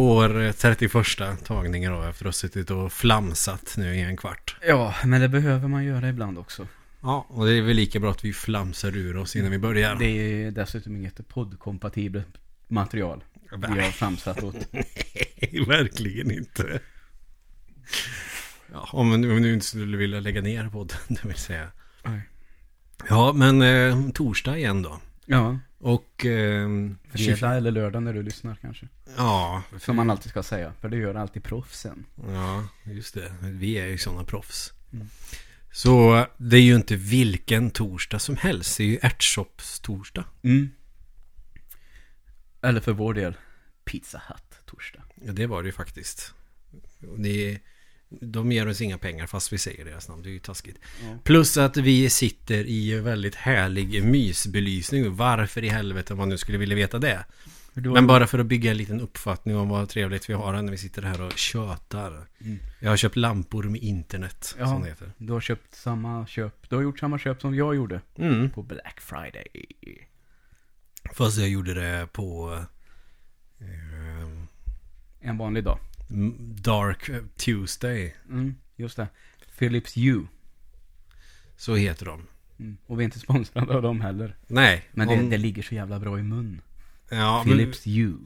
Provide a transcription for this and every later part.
vår eh, 31 tagning då efter att ha suttit och flamsat nu i en kvart. Ja, men det behöver man göra ibland också. Ja, och det är väl lika bra att vi flamsar ur oss innan vi börjar. Det är dessutom inget poddkompatibelt material. Vi har flamsat åt. Nej, verkligen inte. Ja, om om du inte skulle vilja lägga ner podden, det vill säga. Nej. Ja, men eh, torsdag igen då. Ja, Och... Eh, fredag eller lördag när du lyssnar kanske. ja, Som man alltid ska säga, för det gör alltid proffsen. ja, just det. Vi är ju sådana proffs. Mm. Så det är ju inte vilken torsdag som helst. Det är ju ärtsoppstorsdag. Mm. Eller för vår del, Pizza Hut torsdag. Ja, det var det ju faktiskt. Det, de ger oss inga pengar fast vi säger deras namn. Det är ju taskigt. Ja. Plus att vi sitter i väldigt härlig mysbelysning. Varför i helvete om man nu skulle vilja veta det. Men bara för att bygga en liten uppfattning om vad trevligt vi har när vi sitter här och tjötar. Mm. Jag har köpt lampor med internet. Ja. Som det heter. Du har köpt samma köp, du har gjort samma köp som jag gjorde Mm. på Black Friday. Fast jag gjorde det på eh, En vanlig dag. Dark Tuesday. Mm, just det. Philips Hue. Så heter de. Mm. Och vi är inte sponsrade av dem heller. Nej. Men om- det, det ligger så jävla bra i mun. ja, men, Philips Hue.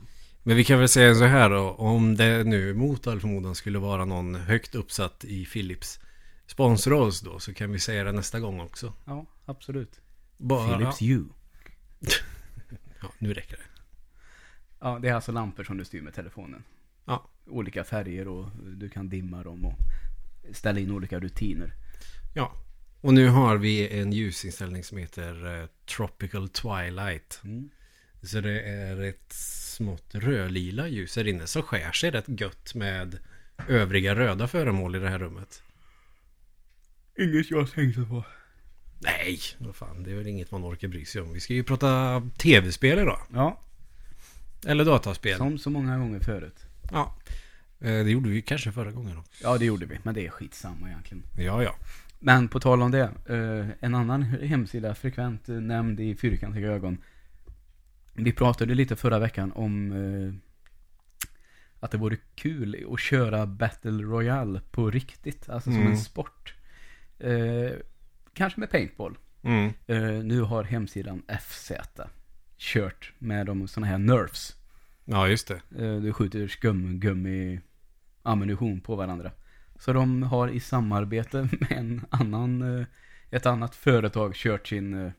men vi kan väl säga så här då. Om det nu mot all förmodan skulle vara någon högt uppsatt i Philips sponsra oss då så kan vi säga det nästa gång också. Ja, absolut. Bara, Philips Hue. Ja, nu räcker det. Ja, det är alltså lampor som du styr med telefonen. Ja. Olika färger och du kan dimma dem och ställa in olika rutiner. Ja. Och nu har vi en ljusinställning som heter eh, Tropical Twilight. Mm. Så det är ett smått rödlila ljus här inne som skär sig rätt gött med övriga röda föremål i det här rummet. Inget jag tänkte på. Nej, vad fan, det är väl inget man orkar bry sig om. Vi ska ju prata tv-spel idag. Ja, Eller dataspel. som så många gånger förut. Ja. Eh, Det gjorde vi kanske förra gången också. Ja, det gjorde vi. Men det är skitsamma egentligen. Ja, ja. Men på tal om det. eh, en annan hemsida frekvent nämnd i fyrkantiga ögon. Vi pratade lite förra veckan om eh, att det vore kul att köra Battle Royale på riktigt. Alltså som Mm. en sport. Kanske med paintball. Mm. Nu har hemsidan FZ kört med de sådana här nerfs. Ja, just det. Eh, du skjuter skumgummi ammunition på varandra. Så de har i samarbete med en annan, eh, ett annat företag kört sin eh,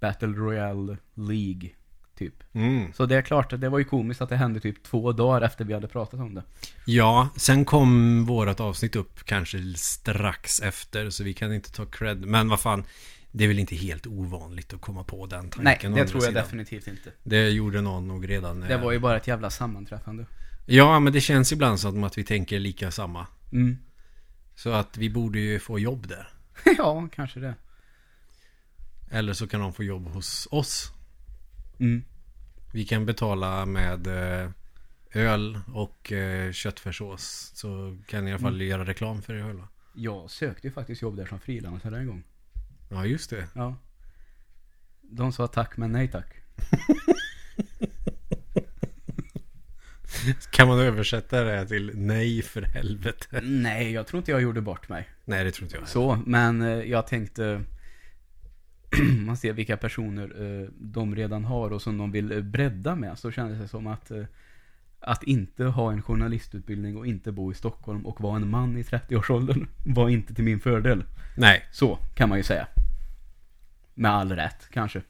Battle Royale League typ. Mm. Så det är klart, att det var ju komiskt att det hände typ två dagar efter vi hade pratat om det. Ja, sen kom vårat avsnitt upp kanske strax efter så vi kan inte ta cred. Men vad fan, det är väl inte helt ovanligt att komma på den tanken. Nej, det tror jag sidan. definitivt inte. Det gjorde någon nog redan. Det eh, var ju bara ett jävla sammanträffande. Ja, men det känns ibland som att vi tänker lika samma. Mm. Så att vi borde ju få jobb där. ja, kanske det. Eller så kan de få jobb hos oss. Mm. Vi kan betala med eh, öl och eh, köttfärssås. Så kan ni i alla fall Mm. göra reklam för er själva. Jag sökte ju faktiskt jobb där som frilansare en gång. Ja, just det. Ja. De sa tack men nej tack. Kan man översätta det till nej för helvete? Nej, jag tror inte jag gjorde bort mig. Nej, det tror inte jag. Så, men eh, jag tänkte man ser vilka personer eh, de redan har och som de vill eh, bredda med så kändes det som att att inte ha en journalistutbildning och inte bo i Stockholm och vara en man i 30-årsåldern var inte till min fördel. Nej, Så kan man ju säga. Med all rätt, kanske.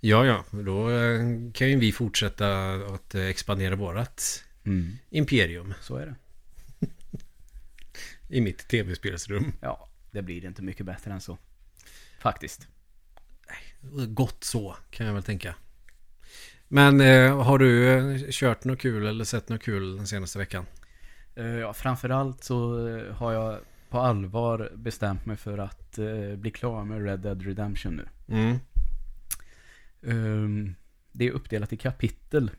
ja, ja. Då eh, kan ju vi fortsätta att eh, expandera vårat Mm. imperium Så är det. i mitt tv-spelsrum. Ja, det blir inte mycket bättre än så. Faktiskt. Gott så, kan jag väl tänka. Men eh, har du eh, kört något kul eller sett något kul den senaste veckan? Eh, Ja, framförallt så eh, har jag på allvar bestämt mig för att eh, bli klar med Red Dead Redemption nu. Mm. Ehm, det är uppdelat i kapitel.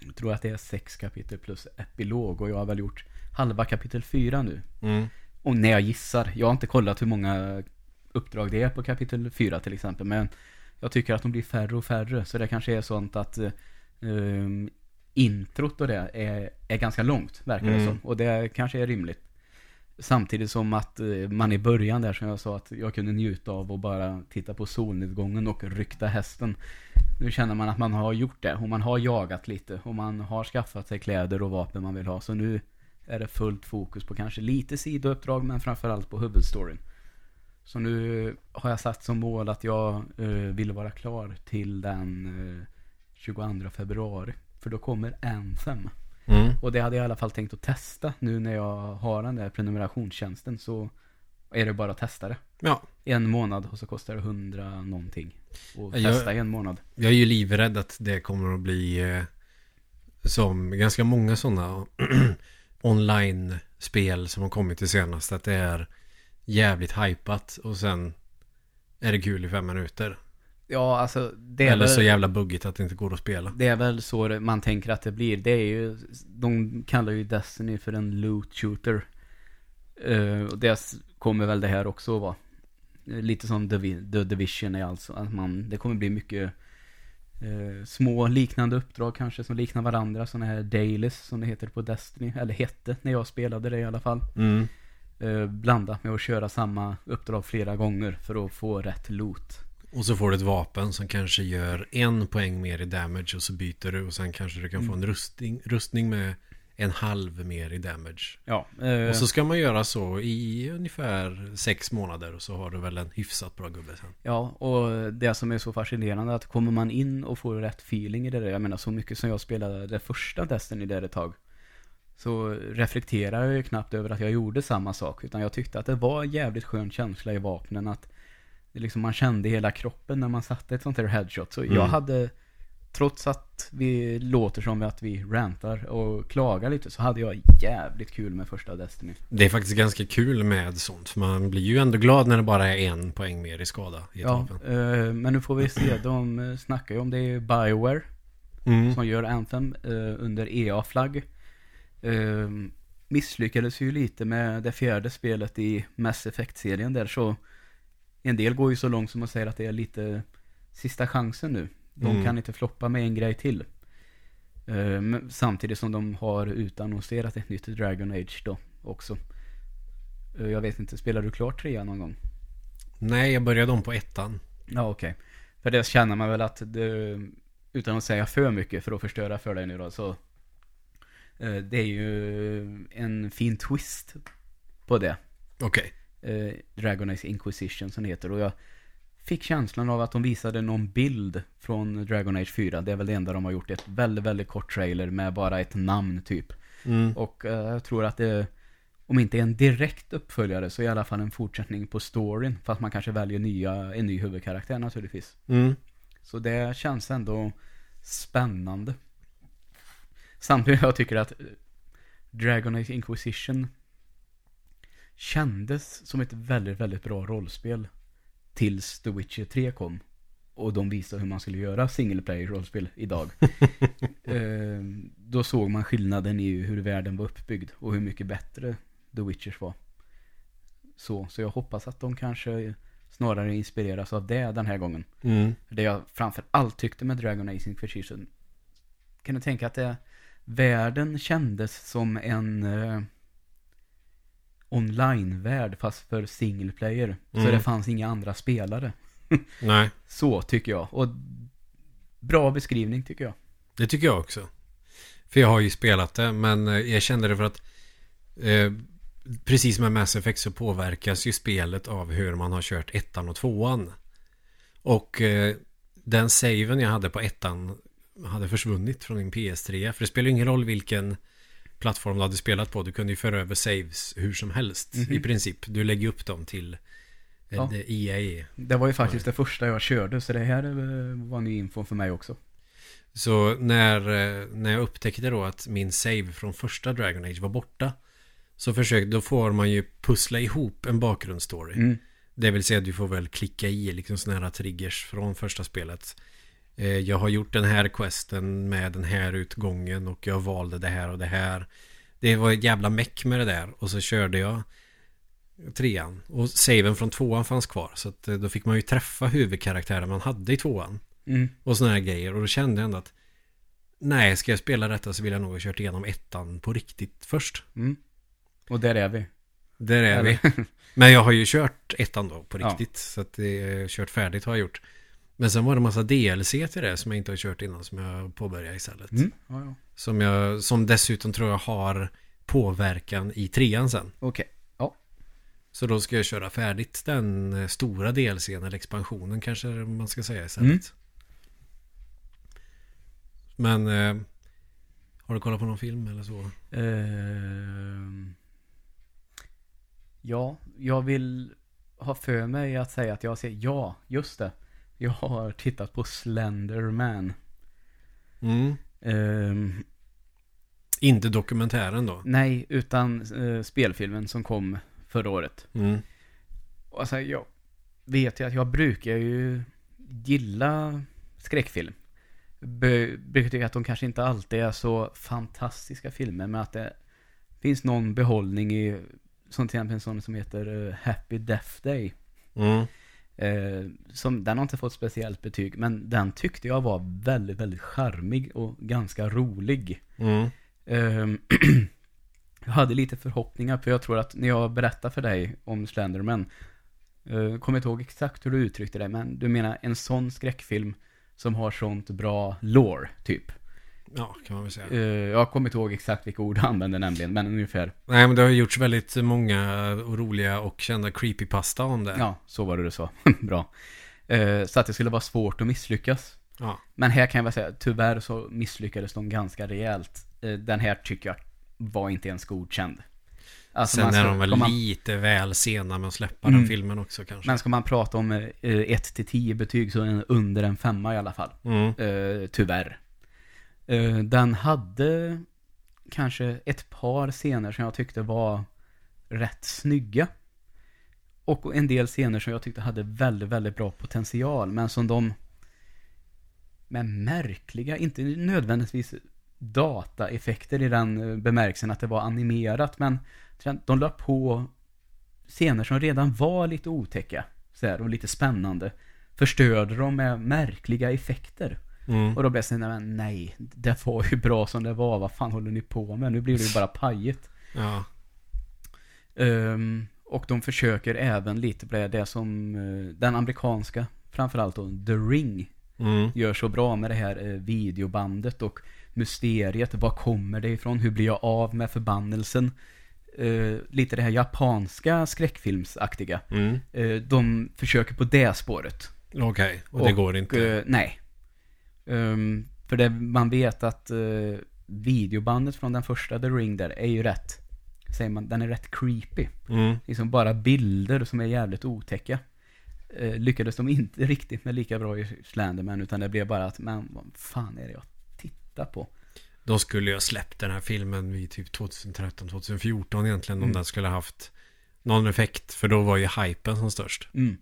Jag tror att det är sex kapitel plus epilog och jag har väl gjort halva kapitel fyra nu. Mm. Och när jag gissar, jag har inte kollat hur många uppdrag det är på kapitel fyra till exempel, men jag tycker att de blir färre och färre, så det kanske är sånt att ehm, introt och det är, är ganska långt, verkar det Mm. som. Och det kanske är rimligt. Samtidigt som att eh, man i början där, som jag sa, att jag kunde njuta av och bara titta på solnedgången och rykta hästen. Nu känner man att man har gjort det och man har jagat lite och man har skaffat sig kläder och vapen man vill ha. Så nu är det fullt fokus på kanske lite sidouppdrag men framförallt på huvudstoryn. Så nu har jag satt som mål att jag eh, vill vara klar till den eh, 22 februari. För då kommer Anthem. Mm. Och det hade jag i alla fall tänkt att testa nu när jag har den där prenumerationstjänsten. Så är det bara att testa det. Ja, En månad och så kostar det 100 någonting. Och Jag- testa i en månad. jag är ju livrädd att det kommer att bli eh, som ganska många sådana online-spel som har kommit till senast. Att det är jävligt hypat och sen är det kul i fem minuter. Ja, alltså det är, Eller så väl, jävla buggigt att det inte går att spela. det är väl så man tänker att det blir. Det är ju, de kallar ju Destiny för en loot shooter. Eh, och det kommer väl det här också vara. Lite som Divi- The Division är alltså. Att man, det kommer bli mycket eh, små liknande uppdrag kanske som liknar varandra. Sådana här dailies som det heter på Destiny. Eller hette när jag spelade det i alla fall. Mm. Eh, blandat med att köra samma uppdrag flera gånger för att få rätt loot. Och så får du ett vapen som kanske gör en poäng mer i damage och så byter du och sen kanske du kan få Mm. en rustning, rustning med en halv mer i damage. Ja, eh, Och så ska man göra så i ungefär sex månader och så har du väl en hyfsat bra gubbe sen. Ja, och det som är så fascinerande att kommer man in och får rätt feeling i det där, jag menar så mycket som jag spelade det första Destiny där ett tag, så reflekterar jag ju knappt över att jag gjorde samma sak, utan jag tyckte att det var en jävligt skön känsla i vapnen att liksom man kände hela kroppen när man satte ett sånt här headshot. Så Mm. jag hade, trots att vi låter som att vi rantar och klagar lite, så hade jag jävligt kul med första Destiny. Det är faktiskt ganska kul med sånt. För man blir ju ändå glad när det bara är en poäng mer i skada i Ja, eh, men nu får vi se. De eh, snackar ju om det är Bioware Mm. som gör Anthem eh, under EA-flagg. Eh, misslyckades ju lite med det fjärde spelet i Mass Effect-serien där så en del går ju så långt som att säga att det är lite sista chansen nu. De Mm. kan inte floppa med en grej till. Men samtidigt som de har utannonserat ett nytt Dragon Age då också. Eh, jag vet inte, spelar du klart trean någon gång? Nej, jag började om på ettan. Ja, okej. För det känner man väl att det, utan att säga för mycket för att förstöra för dig nu då, så det är ju en fin twist på det. Okej. Eh, Dragon Age Inquisition som det heter. Och jag fick känslan av att de visade någon bild från Dragon Age 4. Det är väl det enda de har gjort. Ett väldigt, väldigt kort trailer med bara ett namn typ. Mm. Och eh, jag tror att det, om inte en direkt uppföljare, så i alla fall en fortsättning på storyn. Fast man kanske väljer nya, en ny huvudkaraktär naturligtvis. Mm. Så det känns ändå spännande. Samtidigt jag tycker att Dragon Age Inquisition kändes som ett väldigt, väldigt bra rollspel tills The Witcher 3 kom. Och de visade hur man skulle göra single player rollspel idag. eh, då såg man skillnaden i hur världen var uppbyggd och hur mycket bättre The Witchers var. Så, så jag hoppas att de kanske snarare inspireras av det den här gången. Mm. Det jag framför allt tyckte med Dragon Age Inquisition Kan du tänka att det Världen kändes som en eh, Online-värld fast för single player Så Mm. det fanns inga andra spelare Nej, Så tycker jag Och Bra beskrivning tycker jag det tycker jag också. För jag har ju spelat det, men eh, jag kände det för att eh, precis som med Mass Effect så påverkas ju spelet av hur man har kört ettan och tvåan. Och eh, den saven jag hade på ettan hade försvunnit från min PS3. För det spelar ju ingen roll vilken plattform du hade spelat på. Du kunde ju föra över saves hur som helst Mhm. i princip. Du lägger upp dem till eh, Ja. EA. Det var ju faktiskt det första jag körde Så det här eh, var ny info för mig också Så när, eh, när jag upptäckte då att min save från första Dragon Age var borta Så försökte, då får man ju pussla ihop en bakgrundsstory mm. Det vill säga du får väl klicka i liksom sådana här triggers från första spelet Jag har gjort den här questen med den här utgången och jag valde det här och det här Det var ett jävla meck med det där och så körde jag trean och saven från tvåan fanns kvar så att eh, då fick man ju träffa huvudkaraktären man hade i tvåan Mm. och sådana här grejer. Och då kände jag ändå att Nej, ska jag spela detta så vill jag nog ha kört igenom ettan på riktigt först. Mm. Och där är vi. Där är Eller? vi. Men jag har ju kört ettan då på Ja. riktigt. Så att det är kört färdigt har jag gjort. Men sen var det en massa DLC till det som jag inte har kört innan som jag påbörjade istället. Mm. Ja, ja. Som, jag, som dessutom tror jag har påverkan i trean sen. Okej. Ja. Så då ska jag köra färdigt den eh, stora DLCn eller expansionen kanske man ska säga istället. Mm. Men eh, har du kollat på någon film eller så? Ehm. ja, jag vill ha för mig att säga att jag ser, ja, just det. Jag har tittat på Slenderman. Mm. Ehm, Inte dokumentären då? nej, utan eh, spelfilmen som kom förra året. Mm. Och Alltså, jag vet ju att jag brukar ju gilla skräckfilm. Be- brukar tycka att de kanske inte alltid är så fantastiska filmer, men att det finns någon behållning i, som till exempel en sån som heter eh, Happy Death Day. Mm. Eh, som, den har inte fått speciellt betyg, men den tyckte jag var väldigt, väldigt charmig och ganska rolig. Mm. Ehm, jag hade lite förhoppningar, för jag tror att när jag berättar för dig om Slenderman, uh, kommer inte ihåg exakt hur du uttryckte det, men du menar en sån skräckfilm som har sånt bra lore, typ. Ja, kan man väl säga. Eh, jag kommer inte ihåg exakt vilka ord du använde nämligen, men ungefär. Nej, men det har gjorts väldigt många roliga och kända creepypasta om det. Ja, så var det du sa. bra. Eh, så att det skulle vara svårt att misslyckas. Ja. Men här kan jag väl säga, tyvärr så misslyckades de ganska rejält. Eh, Den här tycker jag var inte ens godkänd. Alltså, Sen man är de väl man- lite väl sena med att släppa Mm. den filmen också kanske. Men ska man prata om 1-10 betyg så är den under en femma i alla fall. Mm. Eh, tyvärr. Eh, den hade kanske ett par scener som jag tyckte var rätt snygga. Och en del scener som jag tyckte hade väldigt, väldigt bra potential. Men som de med märkliga, inte nödvändigtvis dataeffekter i den eh, bemärkelsen att det var animerat. Men de la på scener som redan var lite otäcka. Så här, och lite spännande. Förstörde dem med märkliga effekter. Mm. Och då blev jag såhär, men nej, det var ju bra som det var, vad fan håller ni på med? Nu blir det ju bara pajigt. Ja. Ehm, och de försöker även lite på det, det som eh, den amerikanska, framförallt då, The Ring, Mm. gör så bra med det här eh, videobandet och mysteriet. Var kommer det ifrån? Hur blir jag av med förbannelsen? Eh, lite det här japanska skräckfilmsaktiga. Mm. De försöker på det spåret. Okej, och det går inte. nej. Ehm, för det, man vet att eh, videobandet från den första The Ring där är ju rätt, säger man, den är rätt creepy. Mm. Liksom bara bilder som är jävligt otäcka. Eh, lyckades de inte riktigt med lika bra i Slenderman utan det blev bara att, men vad fan är det jag tittar på? De skulle ju ha släppt den här filmen vid typ 2013-2014 egentligen. Om Mm. den skulle ha haft någon effekt. För då var ju hypen som störst. Mm.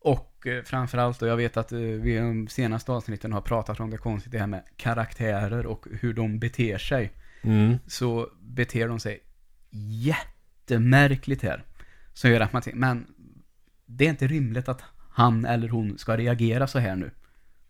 Och eh, framförallt, och jag vet att eh, vi i de senaste avsnitten har pratat om det konstigt det här med karaktärer och hur de beter sig. Mm. så beter de sig jättemärkligt här. Som gör att man tänker, men det är inte rimligt att han eller hon ska reagera så här nu.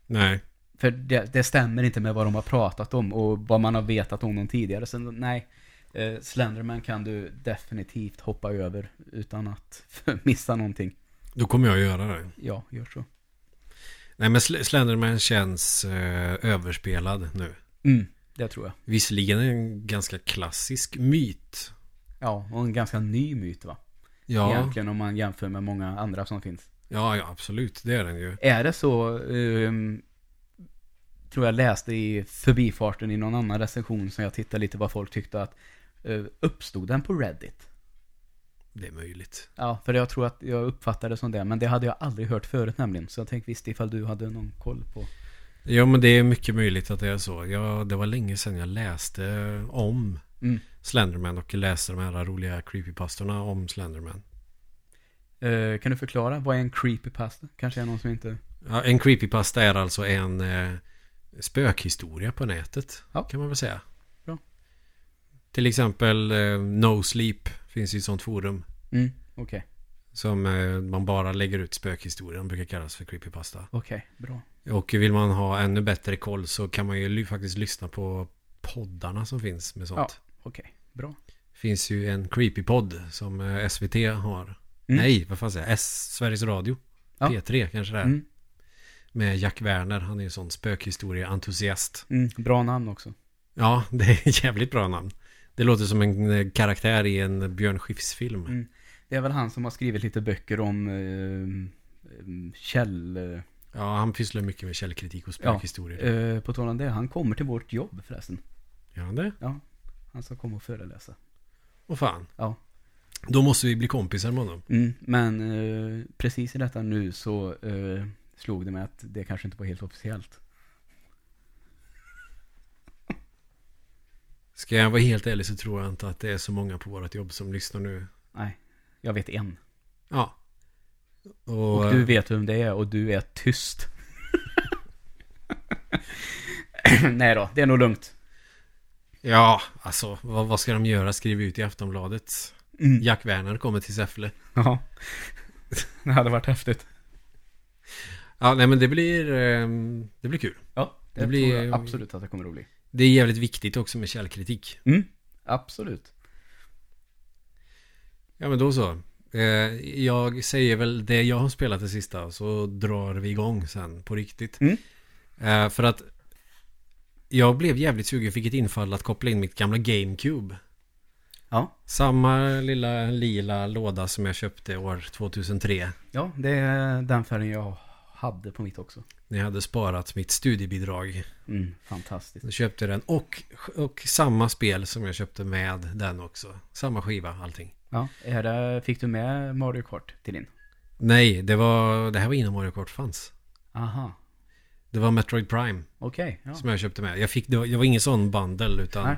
Nej. För det, det stämmer inte med vad de har pratat om och vad man har vetat om dem tidigare. Så nej, eh, Slenderman kan du definitivt hoppa över utan att missa någonting. Då kommer jag göra det. Ja, gör så. Nej men Sl- Slenderman känns eh, överspelad nu. Mm, det tror jag. Visserligen en ganska klassisk myt. Ja, och en ganska ny myt va? Ja, Egentligen om man jämför med många andra som finns. ja, ja absolut. Det är den ju. Är det så, ehm, tror jag läste i förbifarten i någon annan recension som jag tittade lite vad folk tyckte att eh, uppstod den på Reddit? Det är möjligt. Ja, för jag tror att jag uppfattade det som det, men det hade jag aldrig hört förut nämligen. Så jag tänkte visst ifall du hade någon koll på. Ja men det är mycket möjligt att det är så. Ja, det var länge sedan jag läste om Mm. Slenderman och läste de här roliga creepypastorna om Slenderman. Eh, kan du förklara, vad är en creepypasta? Kanske är någon som inte... Ja, en creepypasta är alltså en eh, spökhistoria på nätet. Ja. Kan man väl säga. Till exempel eh, No Sleep finns ju ett sånt forum. Mm, okej. Som eh, man bara lägger ut spökhistorier. De brukar kallas för creepypasta. Okej, bra. Och vill man ha ännu bättre koll så kan man ju faktiskt lyssna på poddarna som finns med sånt. Ja, okej. Okay. Bra. finns ju en creepypodd som eh, SVT har. Mm. Nej, vad fan säger jag? S Sveriges Radio. Ja. P3 kanske det är. Mm. Med Jack Werner. Han är ju en sån spökhistorie-entusiast. Mm, bra namn också. Ja, det är ett jävligt bra namn. Det låter som en eh, karaktär i en Björn Skifs-film. Mm. Det är väl han som har skrivit lite böcker om eh, käll... Eh, ja, han pysslar mycket med källkritik och spökhistorier. Ja, eh, på tal om det, han kommer till vårt jobb förresten. Gör han det? Ja, han ska komma och föreläsa. Vad fan? Ja. Då måste vi bli kompisar med honom. Mm, men eh, precis i detta nu så eh, slog det mig att det kanske inte var helt officiellt. Ska jag vara helt ärlig så tror jag inte att det är så många på vårt jobb som lyssnar nu. Nej, jag vet en. Ja. Och, och du vet vem det är och du är tyst. Nej då, det är nog lugnt. Ja, alltså vad, vad ska de göra? Skriva ut i Aftonbladet. Mm. Jack Werner kommer till Säffle. Ja. Det hade varit häftigt. Ja, nej men det blir, ehm, det blir kul. Ja, det, det blir tror jag absolut att det kommer att bli. Det är jävligt viktigt också med källkritik. Mm, absolut. Ja, men då så. Eh, jag säger väl det jag har spelat det sista, så drar vi igång sen på riktigt. Mm. Eh, för att jag blev jävligt sugen, fick ett infall att koppla in mitt gamla GameCube. Ja. Samma lilla lila låda som jag köpte år 2003. Ja, det är den färgen jag hade på mitt också. Ni hade sparat mitt studiebidrag. Mm, fantastiskt. Jag köpte den och, och samma spel som jag köpte med den också. Samma skiva, allting. Ja, är det, fick du med Mario Kart till din? Nej, det, var, det här var innan Mario Kart fanns. Aha. Det var Metroid Prime. Okej. Okay, ja. Som jag köpte med. Jag, fick, det var, jag var ingen sån bundle utan Nej.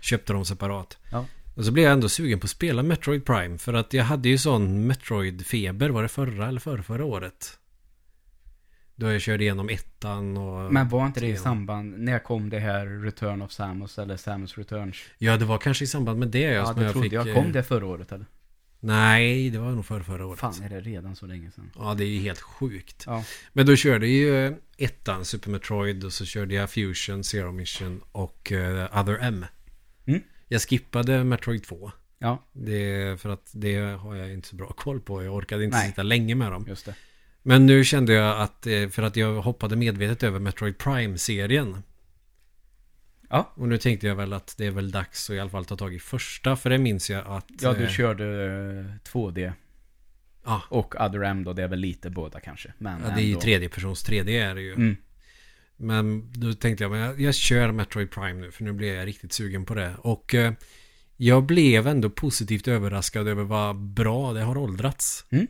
köpte dem separat. Ja. Och så blev jag ändå sugen på att spela Metroid Prime. För att jag hade ju sån Metroid-feber. Var det förra eller förra, förra året? Då jag körde igenom ettan och... Men var inte det i samband, när kom det här Return of Samus eller Samus Returns? Ja, det var kanske i samband med det. Ja, det jag trodde fick, jag. Kom det förra året eller? Nej, det var nog förra, förra året. Fan, är det redan så länge sedan? Ja, det är ju helt sjukt. Ja. Men då körde jag ju ettan, Super Metroid, och så körde jag Fusion, Zero Mission och uh, Other M. Mm. Jag skippade Metroid 2. Ja. Det, för att det har jag inte så bra koll på. Jag orkade inte Nej. sitta länge med dem. Just det. Men nu kände jag att, eh, för att jag hoppade medvetet över Metroid Prime-serien. Ja. Och nu tänkte jag väl att det är väl dags att i alla fall ta tag i första, för det minns jag att... Ja, du eh, körde 2D. Eh, ja. Och Other M då, det är väl lite båda kanske. Men ja, det är ju tredjepersons 3D är det ju. Mm. Men då tänkte jag, men jag, jag kör Metroid Prime nu, för nu blir jag riktigt sugen på det. Och eh, jag blev ändå positivt överraskad över vad bra det har åldrats. Mm.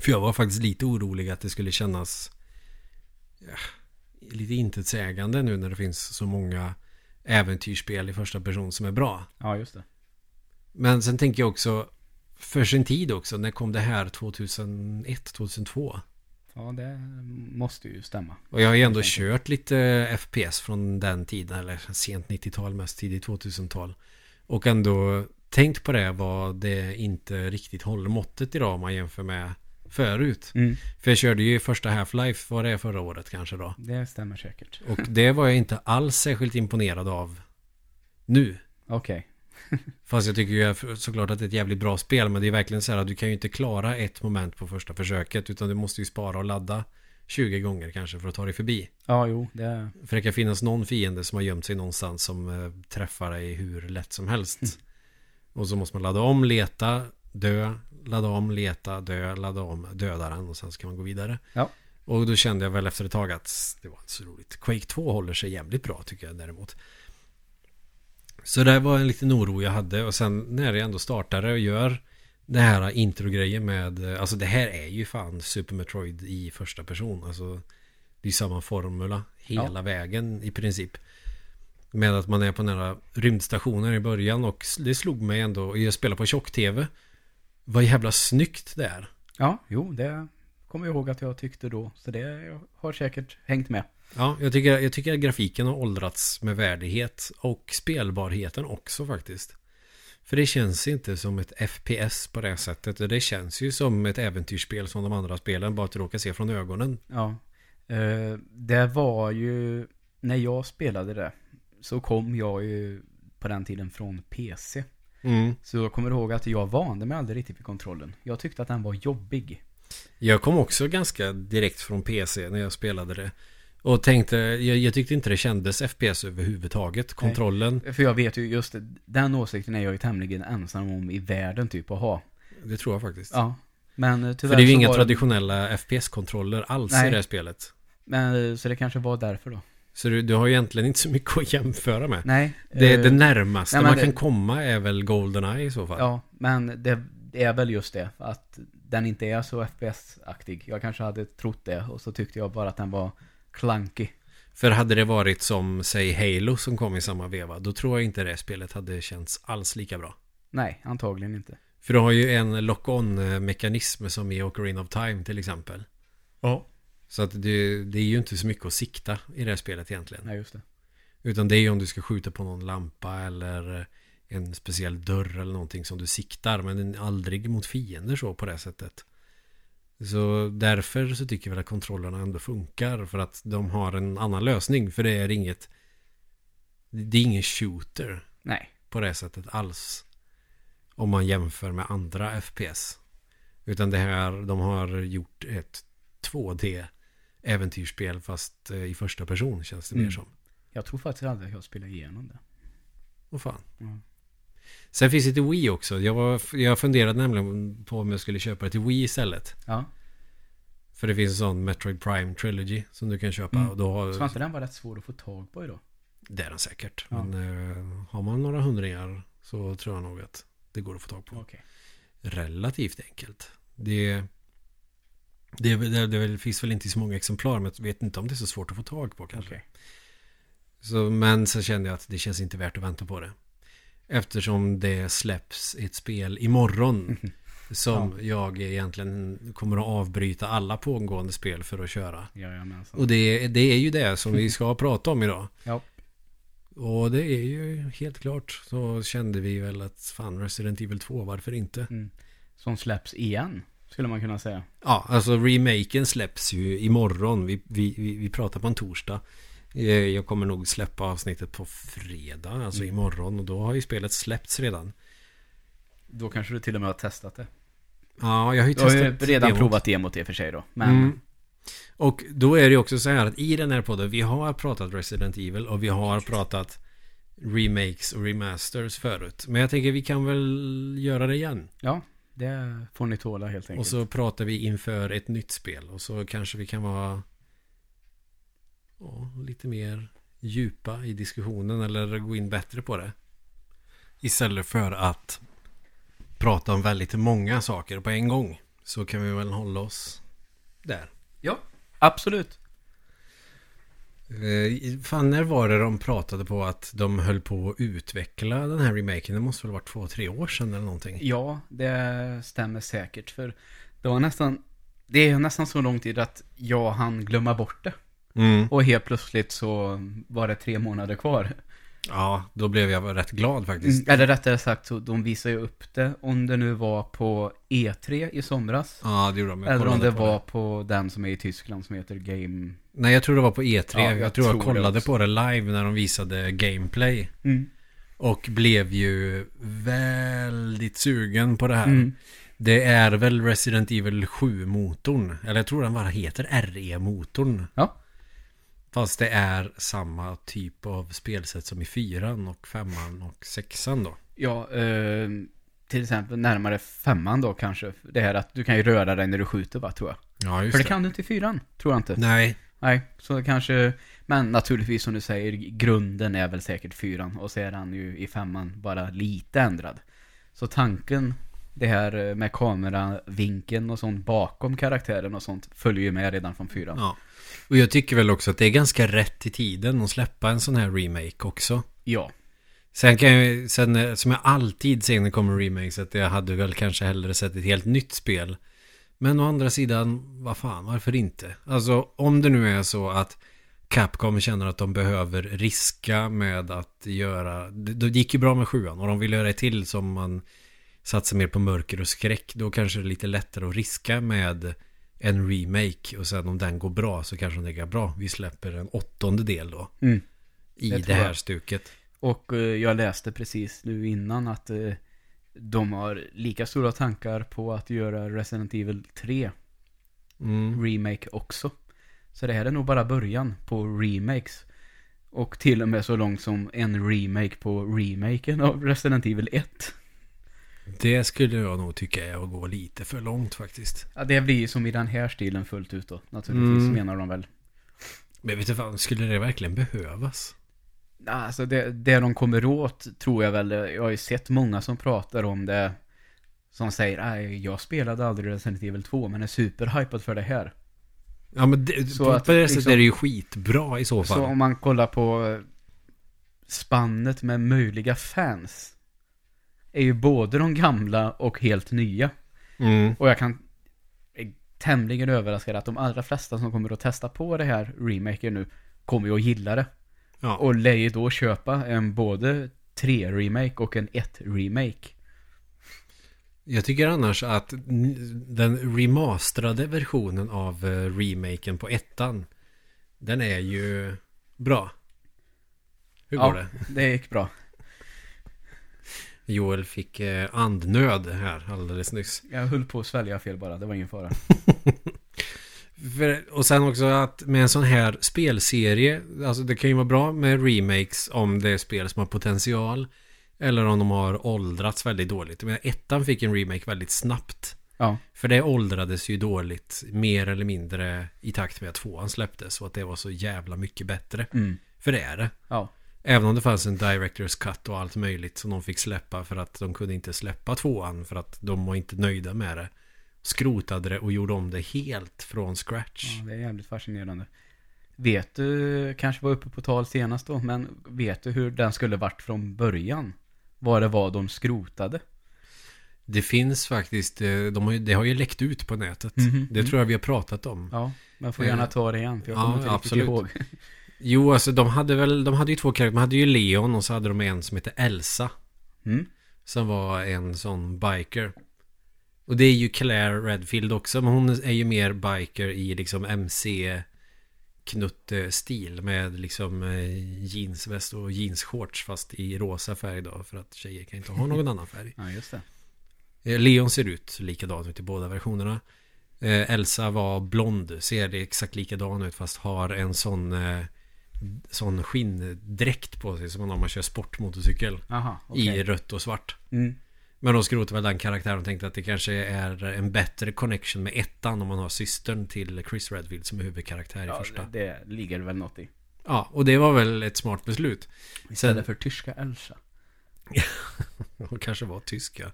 För jag var faktiskt lite orolig att det skulle kännas ja, lite intetsägande nu när det finns så många äventyrsspel i första person som är bra. Ja, just det. Men sen tänker jag också för sin tid också. När kom det här? 2001, 2002? Ja, det måste ju stämma. Och jag har ju ändå kört lite FPS från den tiden. Eller sent 90-tal, mest tidigt 2000-tal. Och ändå tänkt på det vad det inte riktigt håller måttet idag om man jämför med förut. Mm. För jag körde ju första Half-Life, var det förra året kanske då? Det stämmer säkert. Och det var jag inte alls särskilt imponerad av nu. Okej. Okay. Fast jag tycker ju såklart att det är ett jävligt bra spel, men det är verkligen så här att du kan ju inte klara ett moment på första försöket, utan du måste ju spara och ladda 20 gånger kanske för att ta dig förbi. Ja, jo, det... För det kan finnas någon fiende som har gömt sig någonstans som eh, träffar dig hur lätt som helst. Mm. Och så måste man ladda om, leta, dö, ladda om, leta, dö, ladda om, döda den och sen ska man gå vidare. Ja. Och då kände jag väl efter ett tag att det var inte så roligt. Quake 2 håller sig jävligt bra tycker jag däremot. Så det var en liten oro jag hade och sen när jag ändå startade och gör det här introgrejen med, alltså det här är ju fan Super Metroid i första person. Alltså det är samma formula hela ja. vägen i princip. Med att man är på den här rymdstationen i början och det slog mig ändå, jag spelar på tjock-tv. Vad jävla snyggt det är. Ja, jo, det kommer jag ihåg att jag tyckte då. Så det har säkert hängt med. Ja, jag tycker, jag tycker att grafiken har åldrats med värdighet och spelbarheten också faktiskt. För det känns inte som ett FPS på det sättet. Det känns ju som ett äventyrsspel som de andra spelen, bara att du råkar se från ögonen. Ja, Eh, det var ju, när jag spelade det, så kom jag ju på den tiden från PC. Mm. Så jag kommer ihåg att jag vande mig aldrig riktigt vid kontrollen. Jag tyckte att den var jobbig. Jag kom också ganska direkt från PC när jag spelade det. Och tänkte, jag, jag tyckte inte det kändes FPS överhuvudtaget. Kontrollen, För jag vet ju just det, den åsikten är jag ju tämligen ensam om i världen typ att ha. det tror jag faktiskt. Ja. Men eh, tyvärr För det är ju inga traditionella FPS-kontroller alls Nej. i det här spelet. Men, eh, så det kanske var därför då. Så du, du har egentligen inte så mycket att jämföra med. Nej. Det, eh, det närmaste nej, men man det- kan komma är väl Goldeneye i så fall. Ja, men det, det är väl just det. Att den inte är så FPS-aktig. Jag kanske hade trott det. Och så tyckte jag bara att den var clunky. För hade det varit som, säg Halo som kom i samma veva, då tror jag inte det spelet hade känts alls lika bra. Nej, antagligen inte. För du har ju en lock-on-mekanism som i Ocarina of Time till exempel. Ja. Så att det, det är ju inte så mycket att sikta i det här spelet egentligen. Nej, just det. Utan det är ju om du ska skjuta på någon lampa eller en speciell dörr eller någonting som du siktar. Men aldrig mot fiender så på det sättet. Så därför så tycker jag väl att kontrollerna ändå funkar. För att de har en annan lösning. För det är inget... Det är ingen shooter Nej. på det sättet alls. Om man jämför med andra FPS. Utan det här, de har gjort ett 2D äventyrsspel fast eh, i första person känns det mer Mm. som. Jag tror faktiskt aldrig att jag spelade igenom det. Vad fan. Mm. Sen finns det till Wii också. Jag, var, jag funderade nämligen på om jag skulle köpa det till Wii istället. Ja. För det finns en sån Metroid Prime Trilogy som du kan köpa. Mm. Och då har, Ska inte den vara rätt svår att få tag på idag? Det är den säkert. Ja. Men eh, har man några hundringar så tror jag nog att det går att få tag på. Okej. Relativt enkelt. Det, det, det, det finns väl inte så många exemplar men jag vet inte om det är så svårt att få tag på kanske. Okej. Så, men så kände jag att det känns inte värt att vänta på det. Eftersom det släpps ett spel imorgon. Som jag egentligen kommer att avbryta alla pågående spel för att köra. Jajamensan. Och det, det är ju det som vi ska prata om idag. Ja. Och det är ju helt klart så kände vi väl att fan Resident Evil 2, varför inte? Mm. Som släpps igen, skulle man kunna säga. Ja, alltså remaken släpps ju imorgon. Vi, vi, vi, vi pratar på en torsdag. Eh, Jag kommer nog släppa avsnittet på fredag, alltså Mm. imorgon. Och då har ju spelet släppts redan. Då kanske du till och med har testat det. Ja, jag har ju Du har ju testat redan demot. provat demot i och för sig då. Men Mm. Och då är det ju också så här att i den här podden, vi har pratat Resident Evil och vi har pratat remakes och remasters förut. Men jag tänker vi kan väl göra det igen. ja, det får ni tåla helt enkelt. Och så pratar vi inför ett nytt spel. Och så kanske vi kan vara ja, lite mer djupa i diskussionen eller gå in bättre på det. Istället för att prata om väldigt många saker på en gång. Så kan vi väl hålla oss där. Ja, absolut. Eh, fan, när var det de pratade på att de höll på att utveckla den här remaken? Det måste väl varit två, tre år sedan eller någonting. Ja, det stämmer säkert. För det var nästan, det är nästan så lång tid att jag hann glömma bort det. Mm. Och helt plötsligt så var det tre månader kvar. Ja, då blev jag rätt glad faktiskt. Eller rättare sagt, så de visade ju upp det. Om det nu var på E3 i somras. Ja, det gjorde de. Eller om det på var på den som är i Tyskland som heter Game... Nej, jag tror det var på E3. Ja, jag, jag tror jag det kollade också. på det live när de visade gameplay. Mm. Och blev ju väldigt sugen på det här. Mm. Det är väl Resident Evil 7-motorn. Eller jag tror den bara heter RE-motorn. Ja. Fast det är samma typ av spelsätt som i fyran och femman och sexan då. Ja, eh, till exempel närmare femman då kanske. Det här att du kan ju röra dig när du skjuter va, tror jag. Ja, just För det kan du inte i fyran, tror jag inte. Nej, Nej, så kanske... Men naturligtvis som du säger, grunden är väl säkert fyran. Och så är den ju i femman bara lite ändrad. Så tanken, det här eh, med kameravinkeln och sånt bakom karaktären och sånt följer ju med redan från fyran. ja. Och jag tycker väl också att det är ganska rätt i tiden att släppa en sån här remake också. Ja. Sen kan jag, sen, eh, som jag alltid säger när det kommer remakes, att jag hade väl kanske hellre sett ett helt nytt spel. Men å andra sidan, vad fan, varför inte? Alltså, om det nu är så att Capcom känner att de behöver riska med att göra, det, gick ju bra med sjuan och de vill göra det till som man satsar mer på mörker och skräck, då kanske det är lite lättare att riska med en remake och sen om den går bra så kanske de tänker bra, vi släpper en åttonde del då. Mm. I Det det, här stuket. Och eh, jag läste precis nu innan att eh, de har lika stora tankar på att göra Resident Evil 3 Mm. remake också. Så det här är nog bara början på remakes. Och till och med så långt som en remake på remaken av Resident Evil 1. Det skulle jag nog tycka är att gå lite för långt faktiskt. Ja, det blir ju som i den här stilen fullt ut då. Naturligtvis Mm. menar de väl. Men vet du fan, skulle det verkligen behövas? Ja, Alltså det, det de kommer åt tror jag väl, jag har ju sett många som pratar om det. Som säger, jag spelade aldrig Resident Evil 2 men är superhypad för det här. Ja men det, Så på, att på det sättet liksom- är det ju skitbra i så fall. Så om man kollar på spannet med möjliga fans. Är ju både de gamla och helt nya. Mm. Och jag kan är tämligen överraskad att de allra flesta som kommer att testa på det här remaken nu kommer ju att gilla det. Ja. Och lär ju då köpa en både 3-remake och en 1-remake. Jag tycker annars att den remasterade versionen av eh, remaken på ettan Den är ju bra. Hur går det? det gick bra. Joel fick eh, andnöd här alldeles nyss. Jag höll på att svälja fel bara, det var ingen fara. För, och sen också att med en sån här spelserie, alltså det kan ju vara bra med remakes om det är spel som har potential. Eller om de har åldrats väldigt dåligt. Men ettan fick en remake väldigt snabbt. Ja, För det åldrades ju dåligt mer eller mindre i takt med att tvåan släpptes. Och att det var så jävla mycket bättre. mm. För det är det. ja. Även om det fanns en director's cut och allt möjligt som de fick släppa för att de kunde inte släppa tvåan för att de var inte nöjda med det. Skrotade det och gjorde om det helt från scratch. Ja, det är jävligt fascinerande. Vet du, kanske var uppe på tal senast då, men vet du hur den skulle varit från början? Vad det var de skrotade? Det finns faktiskt, eh, de har ju, det har ju läckt ut på nätet. Mhm. Det tror jag vi har pratat om. Ja, men får gärna Eh, ta det igen, för jag ja, kommer inte absolut. ihåg. Jo, alltså de hade väl, de hade ju två karaktärer. De hade ju Leon och så hade de en som hette Elsa. Mm? Som var en sån biker. Och det är ju Claire Redfield också. Men hon är ju mer biker i liksom MC knutte-stil. Med liksom eh, jeansväst och jeansshorts fast i rosa färg då. För att tjejer kan inte ha någon annan färg. Ja, just det. Eh, Leon ser ut likadant ut i båda versionerna. Eh, Elsa var blond, ser det exakt likadan ut fast har en sån, sån skinndräkt på sig som man har om man kör sportmotorcykel. Aha, okej. I rött och svart. Mm. Men de skrotade väl den karaktären och tänkte att det kanske är en bättre connection med ettan om man har systern till Chris Redfield som är huvudkaraktär i Ja, första. det, det ligger väl något i. Ja, och det var väl ett smart beslut. Istället för tyska Elsa. De kanske var tyska.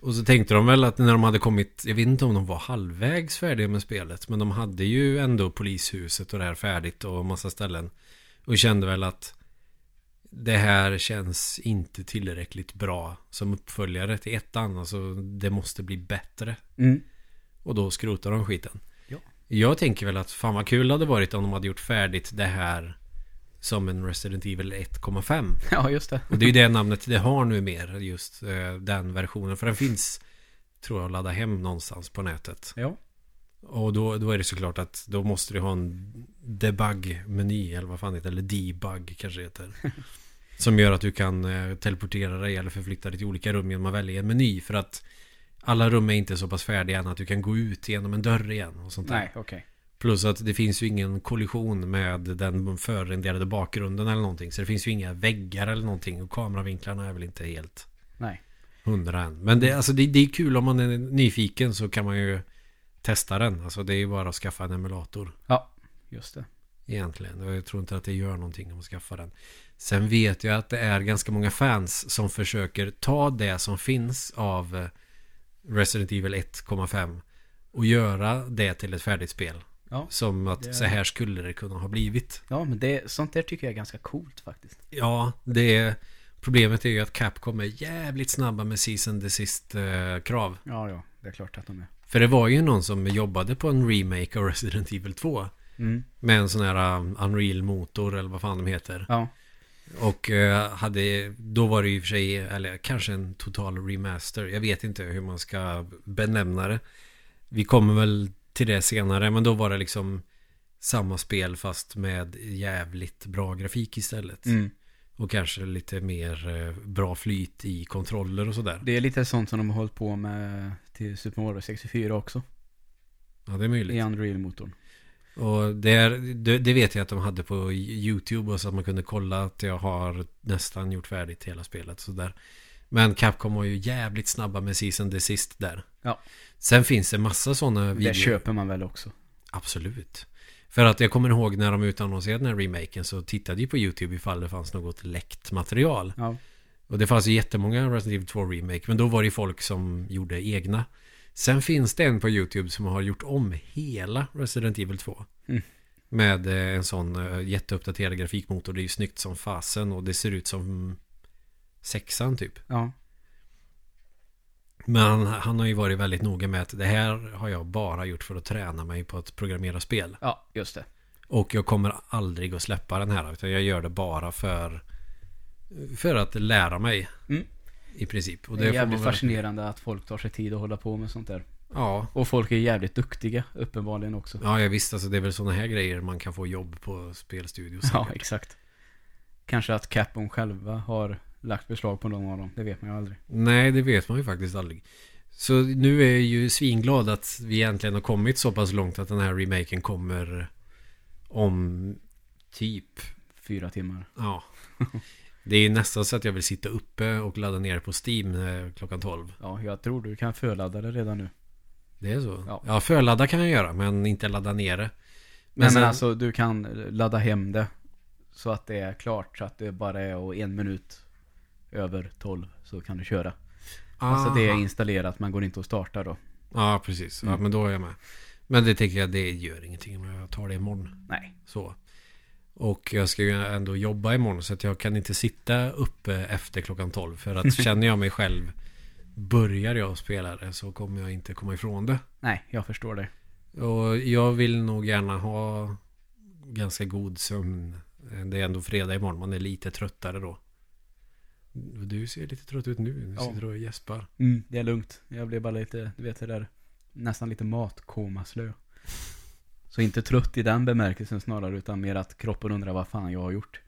Och så tänkte de väl att när de hade kommit, jag vet inte om de var halvvägs färdiga med spelet, men de hade ju ändå polishuset och det här färdigt och massa ställen. Och kände väl att det här känns inte tillräckligt bra som uppföljare till ettan. Alltså det måste bli bättre. Mm. Och då skrotar de skiten. Ja. Jag tänker väl att fan vad kul det hade varit om de hade gjort färdigt det här som en Resident Evil 1,5. Ja, just det. Och det är ju det namnet det har nu mer just eh, den versionen. För den finns, tror jag, att ladda hem någonstans på nätet. Ja. Och då, då är det såklart att då måste du ha en debug-meny eller vad fan det heter. Eller debug kanske det heter. Som gör att du kan eh, teleportera dig eller förflytta dig till olika rum genom att välja en meny. För att alla rum är inte så pass färdiga än att du kan gå ut genom en dörr igen och sånt där. Nej, okej. Plus att det finns ju ingen kollision med den förrenderade bakgrunden eller någonting. Så det finns ju inga väggar eller någonting. Och kameravinklarna är väl inte helt Nej. hundra än. Men det, alltså det, det är kul om man är nyfiken så kan man ju testa den. Alltså det är ju bara att skaffa en emulator. Ja, just det. Egentligen. Jag tror inte att det gör någonting om man skaffar den. Sen vet jag att det är ganska många fans som försöker ta det som finns av eh, Resident Evil 1,5 och göra det till ett färdigt spel. Ja. Som att Det- så här skulle det kunna ha blivit. Ja, men det, sånt där tycker jag är ganska coolt faktiskt. Ja, det är... Problemet är ju att Capcom är jävligt snabba med season desist eh, krav. Ja, ja. Det är klart att de är. För det var ju någon som jobbade på en remake av Resident Evil 2. Mm. Med en sån här um, Unreal-motor eller vad fan de heter. Ja. Och eh, hade, då var det i och för sig, eller kanske en total remaster. Jag vet inte hur man ska benämna det. Vi kommer väl till det senare. Men då var det liksom samma spel fast med jävligt bra grafik istället. Mm. Och kanske lite mer eh, bra flyt i kontroller och sådär. Det är lite sånt som de har hållit på med till Super Mario 64 också. Ja, det är möjligt. I Unreal-motorn. Och det, det, det vet jag att de hade på YouTube och så att man kunde kolla att jag har nästan gjort färdigt hela spelet. Så där. Men Capcom var ju jävligt snabba med Season Desist där. Ja. Sen finns det massa sådana Det videor. köper man väl också. Absolut. För att jag kommer ihåg när de utannonserade den här remaken så tittade jag på YouTube ifall det fanns något läckt material. Ja. Och det fanns ju jättemånga Resident Evil 2 remake men då var det ju folk som gjorde egna. Sen finns det en på YouTube som har gjort om hela Resident Evil 2. Mm. Med eh, en sån eh, jätteuppdaterad grafikmotor. Det är ju snyggt som fasen och det ser ut som sexan typ. Ja. Men han, han har ju varit väldigt noga med att det här har jag bara gjort för att träna mig på att programmera spel. Ja, just det. Och jag kommer aldrig att släppa den här utan jag gör det bara för För att lära mig Mm. I princip och Det är får jävligt väl- fascinerande att folk tar sig tid att hålla på med sånt där. Ja, Och folk är jävligt duktiga, uppenbarligen också. ja jag visste alltså det är väl sådana här grejer man kan få jobb på spelstudios Ja, exakt. Kanske att Capcom själva har lagt beslag på någon av dem. Det vet man ju aldrig. Nej det vet man ju faktiskt aldrig Så nu är jag ju svinglad att vi äntligen har kommit så pass långt att den här remaken kommer Om Typ Fyra timmar. Ja Det är nästan så att jag vill sitta uppe och ladda ner på Steam eh, klockan 12 Ja, jag tror du kan förladda det redan nu. Det är så? Ja. Ja, förladda kan jag göra men inte ladda ner det. Men, sen- men alltså, du kan ladda hem det. Så att det är klart. Så att det bara är en minut över 12 så kan du köra. Alltså det är Aha. installerat, man går inte att starta då. Ja, precis. Ja, Mm. men då är jag med. Men det tänker jag, det gör ingenting om jag tar det imorgon. Nej. Så. Och jag ska ju ändå jobba imorgon så att jag kan inte sitta uppe efter klockan 12. För att känner jag mig själv Börjar jag spela det så kommer jag inte komma ifrån det. Nej, jag förstår det. Och jag vill nog gärna ha ganska god sömn. Det är ändå fredag imorgon, man är lite tröttare då. Du ser lite trött ut nu, du Ja. sitter och gäspar. Mm, det är lugnt. Jag blev bara lite, du vet det där, nästan lite matkomaslö. Så inte trött i den bemärkelsen snarare, utan mer att kroppen undrar vad fan jag har gjort.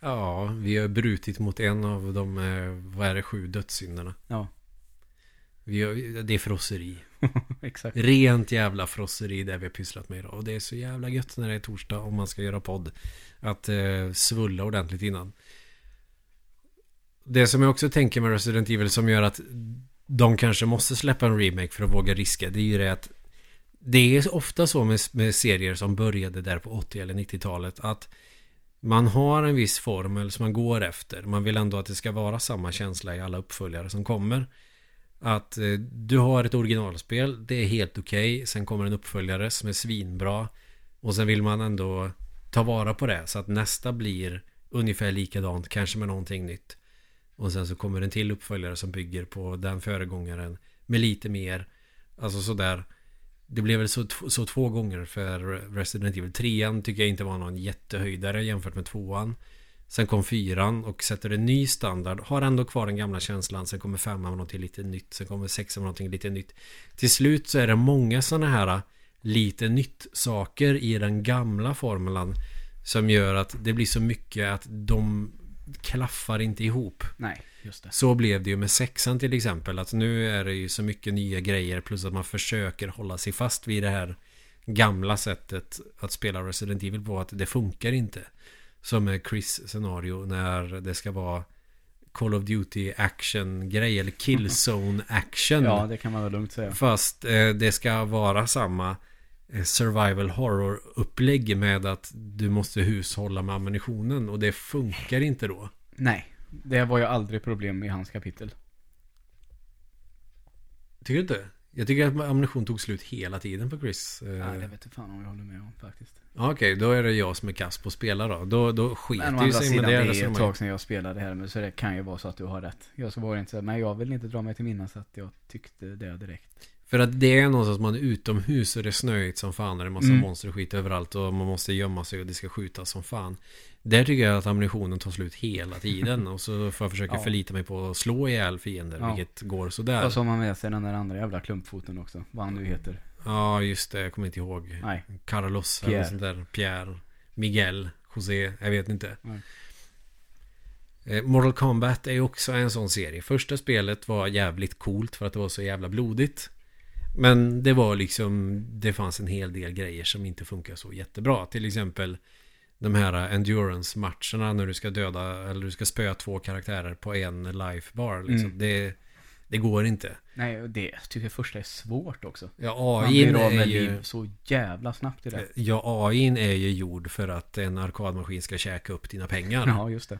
Ja, vi har brutit mot en av de, eh, vad är det, sju dödssynderna. Ja, Vi har, det är frosseri. exakt. Rent jävla frosseri det vi har pysslat med idag. Och det är så jävla gött när det är torsdag om man ska göra podd. Att eh, svulla ordentligt innan. Det som jag också tänker med Resident Evil som gör att de kanske måste släppa en remake för att våga riska. Det är ju det att det är ofta så med, med serier som började där på 80 eller 90-talet att man har en viss formel som man går efter. Man vill ändå att det ska vara samma känsla i alla uppföljare som kommer. Att eh, du har ett originalspel, det är helt okej. Sen kommer en uppföljare som är svinbra. Och sen vill man ändå ta vara på det så att nästa blir ungefär likadant, kanske med någonting nytt. Och sen så kommer en till uppföljare som bygger på den föregångaren med lite mer. Alltså sådär. Det blev väl så, så två gånger för Resident Evil Trean tycker jag inte var någon jättehöjdare jämfört med tvåan. Sen kom fyran och sätter en ny standard. Har ändå kvar den gamla känslan. Sen kommer femman med någonting lite nytt. Sen kommer sexan med någonting lite nytt. Till slut så är det många sådana här äh, lite nytt saker i den gamla formulan. Som gör att det blir så mycket att de klaffar inte ihop. Nej, just det. Så blev det ju med sexan till exempel. Att nu är det ju så mycket nya grejer. Plus att man försöker hålla sig fast vid det här gamla sättet att spela Resident Evil på. Att det funkar inte. Som med Chris scenario när det ska vara Call of Duty action grej eller Killzone action. Ja, det kan man väl lugnt säga. Fast eh, det ska vara samma survival horror upplägg med att du måste hushålla med ammunitionen och det funkar inte då. Nej, det var ju aldrig problem i hans kapitel. Tycker du inte? Jag tycker att ammunition tog slut hela tiden på Chris. Eh, Nej, det vet jag fan om jag håller med om faktiskt. Ja, Okej, då är det jag som är kass på att spela då. Då, då Men skiter å ju andra sig sidan, med det det är ett tag sedan jag spelade här, men så det kan ju vara så att du har rätt. Jag så var inte så, men jag vill inte dra mig till minnas att jag tyckte det direkt. För att det är någonstans man är utomhus och det är snöigt som fan och det är massa Mm. monster och skit överallt och man måste gömma sig och det ska skjutas som fan. Där tycker jag att ammunitionen tar slut hela tiden och så får jag försöka Ja. förlita mig på att slå ihjäl fiender, Ja. vilket går sådär. Och så har man med sig den där andra jävla klumpfoten också. Vad han nu heter. Ja, just det. Jag kommer inte ihåg. Nej. Carlos Pierre. eller sånt där. Pierre. Miguel. José. Jag vet inte. Nej. Eh, Mortal Kombat är ju också en sån serie. Första spelet var jävligt coolt för att det var så jävla blodigt. Men det var liksom, det fanns en hel del grejer som inte funkar så jättebra. Till exempel de här endurance-matcherna när du ska döda, eller du ska spöa två karaktärer på en life bar. Liksom. Mm. Det, det går inte. Nej, och det tycker jag första är svårt också. Ja, AI är ju... så jävla snabbt i det. Ja, AI är ju gjord för att en arkadmaskin ska käka upp dina pengar. Ja, just det.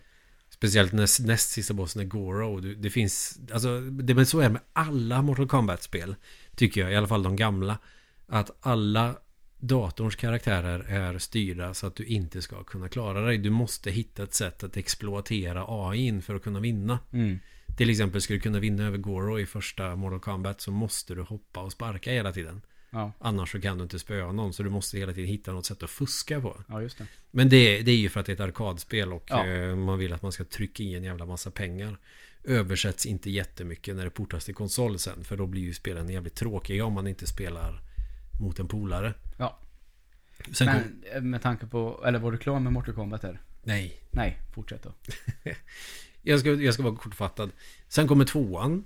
Speciellt näst, näst sista bossen är Goro. Det finns, alltså, det men så är med alla Mortal Kombat-spel. Tycker jag, i alla fall de gamla. Att alla datorns karaktärer är styrda så att du inte ska kunna klara dig. Du måste hitta ett sätt att exploatera AI för att kunna vinna. Mm. Till exempel ska du kunna vinna över Goro i första Mortal Kombat så måste du hoppa och sparka hela tiden. Ja, Annars så kan du inte spöa någon så du måste hela tiden hitta något sätt att fuska på. ja, det. Men det, det är ju för att det är ett arkadspel och Ja. eh, man vill att man ska trycka i en jävla massa pengar. Översätts inte jättemycket när det portas till konsol sen. För då blir ju spelen jävligt tråkiga om man inte spelar mot en polare. Ja. Sen kom, Men eh, med tanke på, eller var du klar med Mortal Kombat här? nej, Nej, fortsätt då. jag ska, jag ska vara kortfattad. Sen kommer tvåan.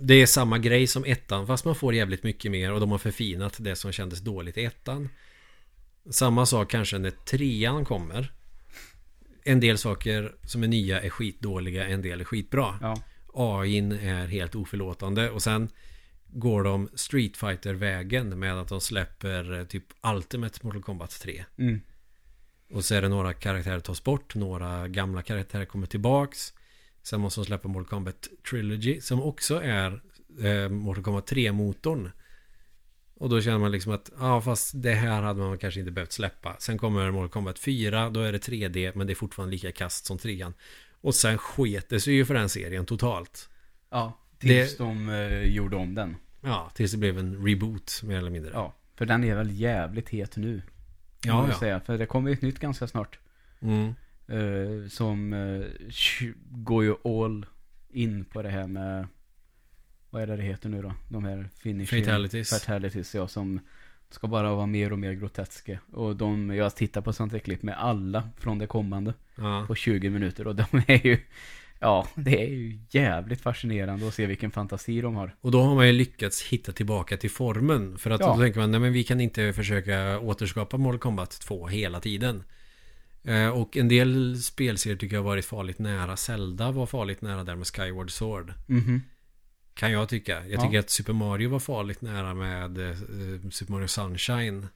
Det är samma grej som ettan fast man får jävligt mycket mer och de har förfinat det som kändes dåligt i ettan. Samma sak kanske när trean kommer. En del saker som är nya är skitdåliga, en del är skitbra. Ja, AIn är helt oförlåtande och sen går de Street fighter vägen med att de släpper eh, typ Ultimate Mortal Kombat 3. mm. Och så är det några karaktärer tas bort, några gamla karaktärer kommer tillbaks. Sen måste de släppa Mortal Kombat Trilogy som också är eh, Mortal Kombat 3-motorn. Och då känner man liksom att, ja fast det här hade man kanske inte behövt släppa. Sen kommer Mortal Kombat 4, då är det 3D men det är fortfarande lika kast som 3 Och sen sket det sig ju för den serien totalt. ja. Tills Det- de eh, gjorde om den. Ja, tills det blev en reboot mer eller mindre. Ja, för den är väl jävligt het nu. Ja, ja. Säga. För det kommer ett nytt ganska snart. Mm. eh, som eh, går ju all in på det här med vad är det det heter nu då? De här finishing Fatalities. fatalities ja, som ska bara vara mer och mer groteska. Och de, jag tittar på sånt här klipp med alla från det kommande Ja. på 20 minuter och de är ju Ja, det är ju jävligt fascinerande att se vilken fantasi de har. Och då har man ju lyckats hitta tillbaka till formen. För att Ja. då tänker man, nej men vi kan inte försöka återskapa Mortal Kombat 2 hela tiden. Eh, och en del spelserier tycker jag har varit farligt nära. Zelda var farligt nära där med Skyward Sword. Mhm. Kan jag tycka. Jag Ja. tycker att Super Mario var farligt nära med eh, Super Mario Sunshine.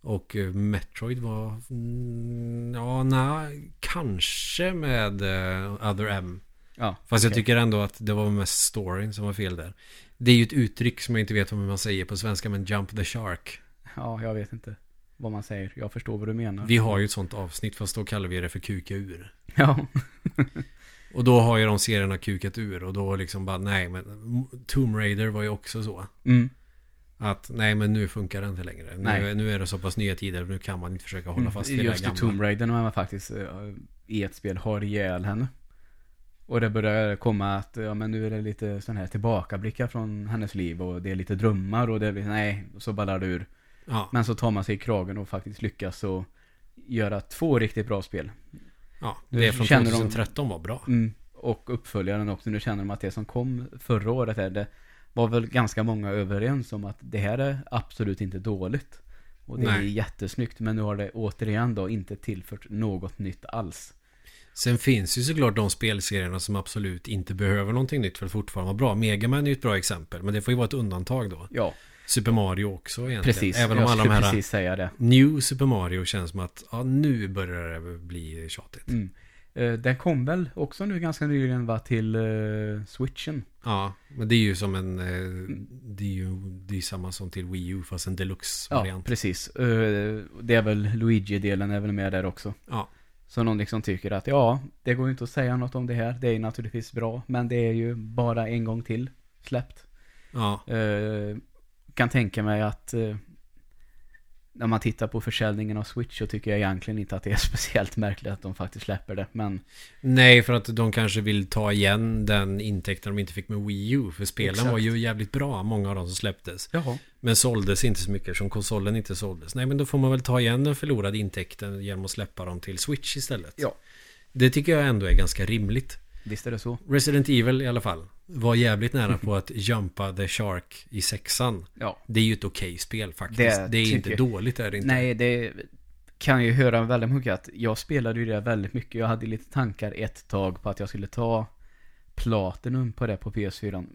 Och eh, Metroid var... Mm, ja, nej, kanske med eh, Other M. Ja, Fast jag okej. tycker ändå att det var mest storyn som var fel där. Det är ju ett uttryck som jag inte vet hur man säger på svenska, men Jump the Shark. Ja, jag vet inte vad man säger. Jag förstår vad du menar. Vi har ju ett sånt avsnitt, fast då kallar vi det för kuka ur. Ja, Och då har ju de serierna kukat ur och då liksom bara, nej men Tomb Raider var ju också så. mm. Att nej men nu funkar det inte längre. Nu, Nej. nu är det så pass nya tider, nu kan man inte försöka hålla fast vid Just det i där Tomb gamla. Raider när man faktiskt eh, i ett spel har ihjäl henne. Och det börjar komma att, ja men nu är det lite sån här tillbakablickar från hennes liv och det är lite drömmar och det är, nej, så ballar det ur. Ja, Men så tar man sig i kragen och faktiskt lyckas och göra två riktigt bra spel. Ja, det från känner de- 2013 var bra. Mm. Och uppföljaren också, nu känner de att det som kom förra året här, det var väl ganska många överens om att det här är absolut inte dåligt. Och det är Nej. jättesnyggt, men nu har det återigen då inte tillfört något nytt alls. Sen finns ju såklart de spelserierna som absolut inte behöver någonting nytt för att fortfarande vara bra. Mega Man är ju ett bra exempel, men det får ju vara ett undantag då. Ja, Super Mario också egentligen. precis. Även om jag alla de skulle här precis säga det. New Super Mario känns som att ja, nu börjar det bli tjatigt. Mm. Eh, Den kom väl också nu ganska nyligen va, till eh, switchen. Ja, men det är ju som en... eh, Det är ju det är samma som till Wii U fast en Ja, deluxe-variant. precis. Eh, Det är väl Luigi-delen är väl med där också. Ja. Så någon liksom tycker att ja, det går ju inte att säga något om det här. Det är naturligtvis bra, men det är ju bara en gång till släppt. Ja. Kan tänka mig att eh, när man tittar på försäljningen av Switch så tycker jag egentligen inte att det är speciellt märkligt att de faktiskt släpper det. Men Nej, för att de kanske vill ta igen den intäkten de inte fick med Wii U. För spelen Exakt. var ju jävligt bra, många av dem som släpptes. jaha. Men såldes inte så mycket som konsolen inte såldes. Nej, men då får man väl ta igen den förlorade intäkten genom att släppa dem till Switch istället. Ja. Det tycker jag ändå är ganska rimligt. Visst är det så. Resident Evil i alla fall var jävligt nära på att jumpa the shark i sexan. Ja. Det är ju ett okej spel faktiskt. Det Det, är inte jag. dåligt är det inte. Nej, det kan ju höra väldigt mycket att jag spelade ju det väldigt mycket. Jag hade lite tankar ett tag på att jag skulle ta Platinum på det på PS4.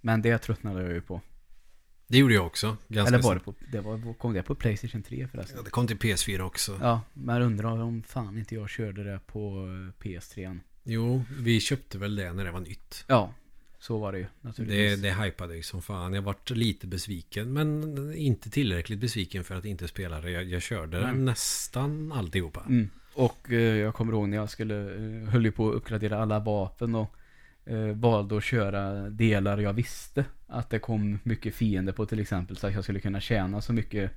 Men det tröttnade jag ju på. Det gjorde jag också. Ganska Eller var det på, det var, kom det på Playstation 3 förresten? Ja, det kom till PS4 också. Ja, men undrar om fan inte jag körde det på eh, PS3. Jo, vi köpte väl det när det var nytt. Ja, så var det ju Det, naturligtvis. det hypade ju som fan. Jag vart lite besviken. Men inte tillräckligt besviken för att inte spela det. Jag, jag körde Nej. nästan alltihopa. Mm. Och eh, jag kommer ihåg när jag skulle, eh, höll ju på att uppgradera alla vapen och eh, valde att köra delar jag visste att det kom mycket fiender på till exempel så att jag skulle kunna tjäna så mycket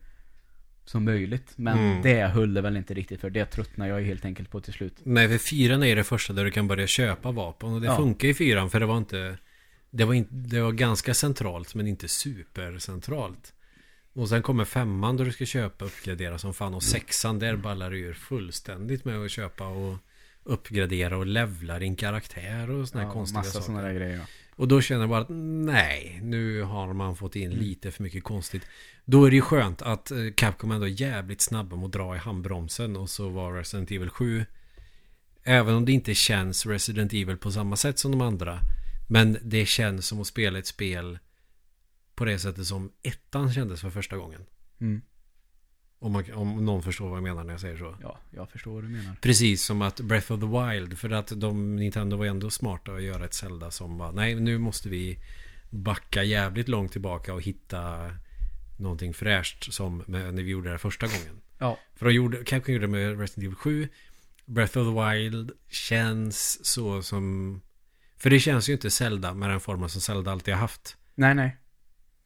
som möjligt. Men Mm. det höll det väl inte riktigt för. Det tröttnade jag ju helt enkelt på till slut. Nej, för fyran är det första där du kan börja köpa vapen. Och det Ja. funkar i fyran för det var inte... Det var, inte, det var ganska centralt men inte supercentralt. Och sen kommer femman då du ska köpa och uppgradera som fan. Och sexan där ballar du ur fullständigt med att köpa och uppgradera och levla din karaktär och såna här Ja, konstiga massa saker. sådana där grejer. Och då känner jag bara att nej, nu har man fått Mm. in lite för mycket konstigt. Då är det ju skönt att eh, Capcom ändå är jävligt snabba med att dra i handbromsen och så var Resident Evil 7 Även om det inte känns Resident Evil på samma sätt som de andra Men det känns som att spela ett spel På det sättet som ettan kändes för första gången Mm. Om, man, om någon förstår vad jag menar när jag säger så. Ja, jag förstår vad du menar. Precis som att Breath of the Wild För att de, Nintendo var ändå smarta att göra ett Zelda som var Nej nu måste vi Backa jävligt långt tillbaka och hitta Någonting fräscht som när vi gjorde det första gången. Ja, För de gjorde, Capcom gjorde det med Resident Evil 7 Breath of the Wild Känns så som För det känns ju inte Zelda med den formen som Zelda alltid har haft. Nej nej.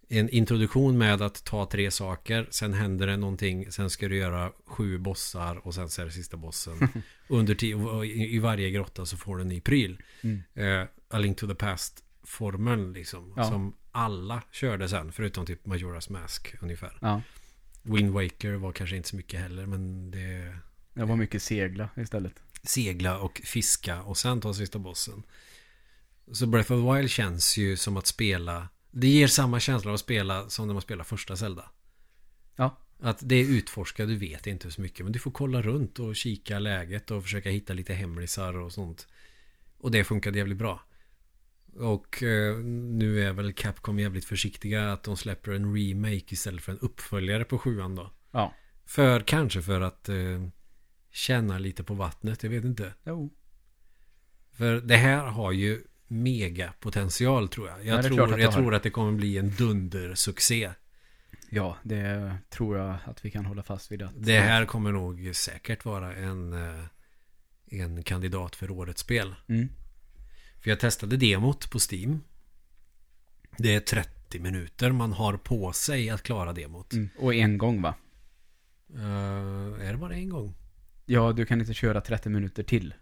En introduktion med att ta tre saker Sen händer det någonting Sen ska du göra sju bossar Och sen så är det sista bossen Under i, varje grotta så får du en ny pryl Mm. eh, A Link to the Past Formeln liksom Ja. Som alla körde sen Förutom typ Majora's Mask ungefär Ja, Wind Waker var kanske inte så mycket heller Men det det var mycket segla istället. Segla och fiska Och sen ta sista bossen Så Breath of the Wild känns ju som att spela Det ger samma känsla av att spela Som när man spelar första Zelda. Ja, Att det är utforska, du vet inte så mycket Men du får kolla runt och kika läget och försöka hitta lite hemlisar och sånt. Och det funkade jävligt bra. Och eh, nu är väl Capcom jävligt försiktiga att de släpper en remake istället för en uppföljare på sjuan då. Ja. För kanske för att eh, känna lite på vattnet, jag vet inte. Jo. För det här har ju mega potential tror jag Ja, Jag, tror, att det jag tror att det kommer bli en dundersuccé Ja, det tror jag att vi kan hålla fast vid. Att, Det här kommer nog säkert vara en, eh, en kandidat för årets spel. Mm. För jag testade demot på Steam. Det är 30 minuter man har på sig att klara demot. Mm. Och en gång va? Eh, är det bara en gång? Ja, du kan inte köra 30 minuter till.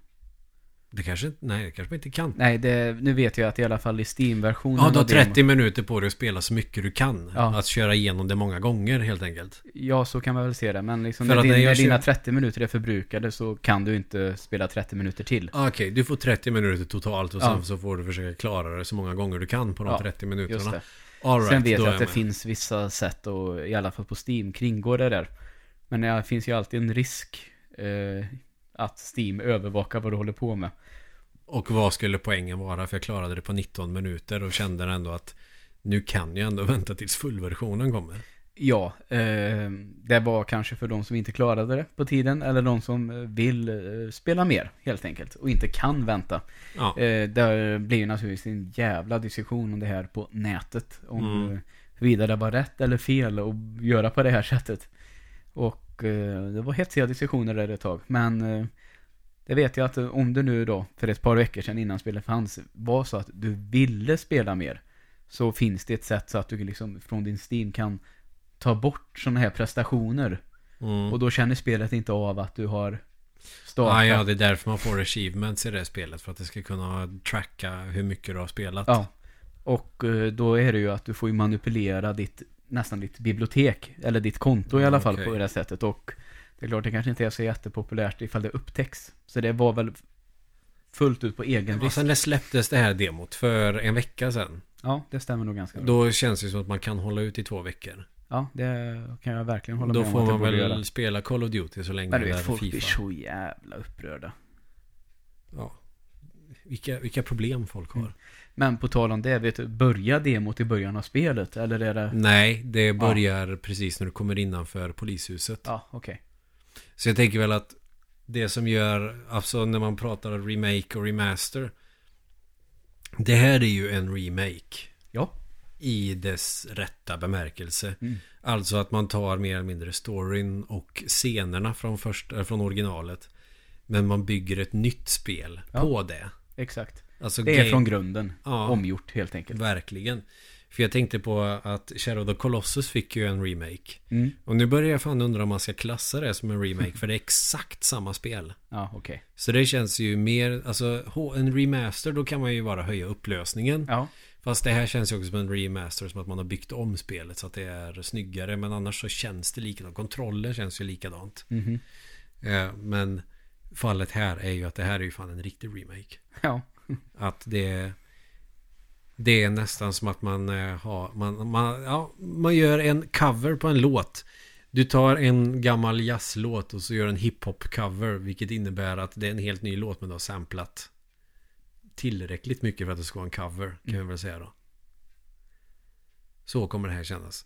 Det kanske nej det kanske man inte kan. Nej, det, nu vet jag att i alla fall i Steam-versionen Ja, du har av demo- 30 minuter på dig att spela så mycket du kan. Ja. Att köra igenom det många gånger helt enkelt. Ja, så kan man väl se det. Men liksom när, din, när dina kör- 30 minuter är förbrukade så kan du inte spela 30 minuter till. Ah, Okej, du får 30 minuter totalt och Ja. sen så får du försöka klara det så många gånger du kan på de Ja, 30 Just minuterna. right, Sen vet jag att det med. finns vissa sätt att, i alla fall på Steam, kringgå det där. Men det finns ju alltid en risk eh, att Steam övervakar vad du håller på med. Och vad skulle poängen vara? För jag klarade det på 19 minuter och kände ändå att nu kan jag ändå vänta tills fullversionen kommer. Ja, eh, det var kanske för de som inte klarade det på tiden eller de som vill eh, spela mer helt enkelt och inte kan vänta. Ja, Eh, det blir ju naturligtvis en jävla diskussion om det här på nätet. Om mm. huruvida det var rätt eller fel att göra på det här sättet. Och eh, det var hetsiga diskussioner där ett tag. Men eh, Det vet jag att eh, om det nu då, för ett par veckor sedan innan spelet fanns, var så att du ville spela mer. Så finns det ett sätt så att du liksom från din Steam kan ta bort sådana här prestationer. Mm. Och då känner spelet inte av att du har startat. Ah, ja, det är därför man får achievements i det spelet. För att det ska kunna tracka hur mycket du har spelat. Ja. Och då är det ju att du får ju manipulera ditt, nästan ditt bibliotek. Eller ditt konto i alla fall Okej. på det sättet. Och det är klart, det kanske inte är så jättepopulärt ifall det upptäcks. Så det var väl fullt ut på egen risk. sen det släpptes det här demot för en vecka sedan. Ja, det stämmer nog ganska bra. Då känns det som att man kan hålla ut i två veckor. Ja, det kan jag verkligen hålla Då med om får att det man väl göra. spela Call of Duty så länge Men du vet, är folk blir Fifa. så jävla upprörda. Ja. Vilka, vilka problem folk har. Mm. Men på tal om det, vet du, börjar demot i början av spelet? Eller är det... Nej, det börjar precis när du kommer innanför polishuset. Ja, okej. Så jag tänker väl att det som gör, alltså när man pratar remake och remaster. Det här är ju en remake. Ja. I dess rätta bemärkelse. Mm. Alltså att man tar mer eller mindre storyn och scenerna från, först, från originalet. Men man bygger ett nytt spel Ja. på det. Exakt. Alltså Det är game- från grunden. Ja. Omgjort helt enkelt. Verkligen. För jag tänkte på att Shadow of the Colossus fick ju en remake. Mm. Och nu börjar jag fan undra om man ska klassa det som en remake. för det är exakt samma spel. Ja, okej. Så det känns ju mer, alltså en remaster då kan man ju bara höja upplösningen. Ja. Fast det här känns ju också som en remaster, som att man har byggt om spelet så att det är snyggare. Men annars så känns det likadant. Kontrollen känns ju likadant. Mhm. Eh, men fallet här är ju att det här är ju fan en riktig remake. Ja. Att det Det är nästan som att man eh, har man, man, ja, man gör en cover på en låt. Du tar en gammal jazzlåt och så gör en hiphop-cover Vilket innebär att det är en helt ny låt men du har samplat Tillräckligt mycket för att det ska vara en cover Kan jag väl säga då. Så kommer det här kännas.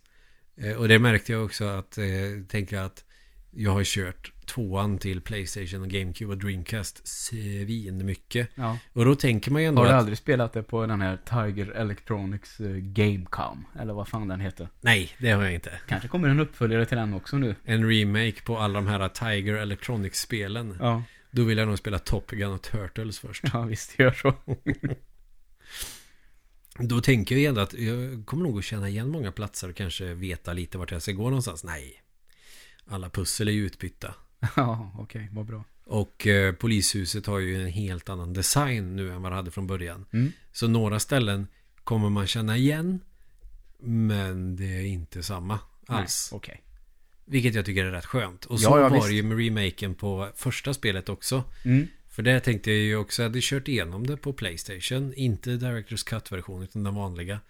Eh, Och det märkte jag också att eh, Tänker att Jag har kört tvåan till Playstation och GameCube och Dreamcast Svin mycket ja. Och då tänker man ju ändå Har du att aldrig spelat det på den här Tiger Electronics eh, Gamecom? Eller vad fan den heter? Nej, det har jag inte Kanske kommer en uppföljare till den också nu. En remake på alla de här Tiger Electronics-spelen Ja. Då vill jag nog spela Top Gun och Turtles först Ja, visst gör så. Då tänker jag ändå att jag kommer nog att känna igen många platser och kanske veta lite vart jag ska gå någonstans. Nej. Alla pussel är ju utbytta. ja, okej, vad bra. Och eh, polishuset har ju en helt annan design nu än vad det hade från början. Mm. Så några ställen kommer man känna igen. Men det är inte samma alls. Nej, Okej. Vilket jag tycker är rätt skönt. Och Ja, så ja, var visst. det ju med remaken på första spelet också. Mm. För det tänkte jag ju också, jag hade kört igenom det på Playstation. Inte Directors Cut-version utan den vanliga.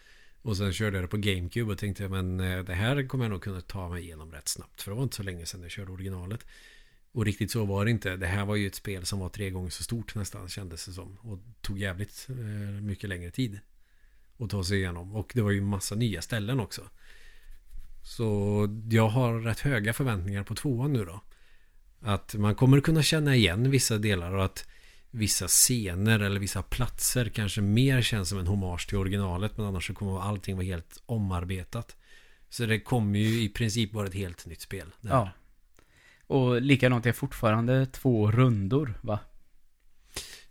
Och sen körde jag det på GameCube och tänkte men eh, det här kommer jag nog kunna ta mig igenom rätt snabbt. För det var inte så länge sedan jag körde originalet. Och riktigt så var det inte. Det här var ju ett spel som var tre gånger så stort nästan kändes det som. Och tog jävligt eh, mycket längre tid att ta sig igenom. Och det var ju massa nya ställen också. Så jag har rätt höga förväntningar på tvåan nu då. Att man kommer kunna känna igen vissa delar och att vissa scener eller vissa platser kanske mer känns som en hommage till originalet men annars så kommer allting vara helt omarbetat. Så det kommer ju i princip vara ett helt nytt spel. det här. Ja. Och likadant, det är fortfarande två rundor, va?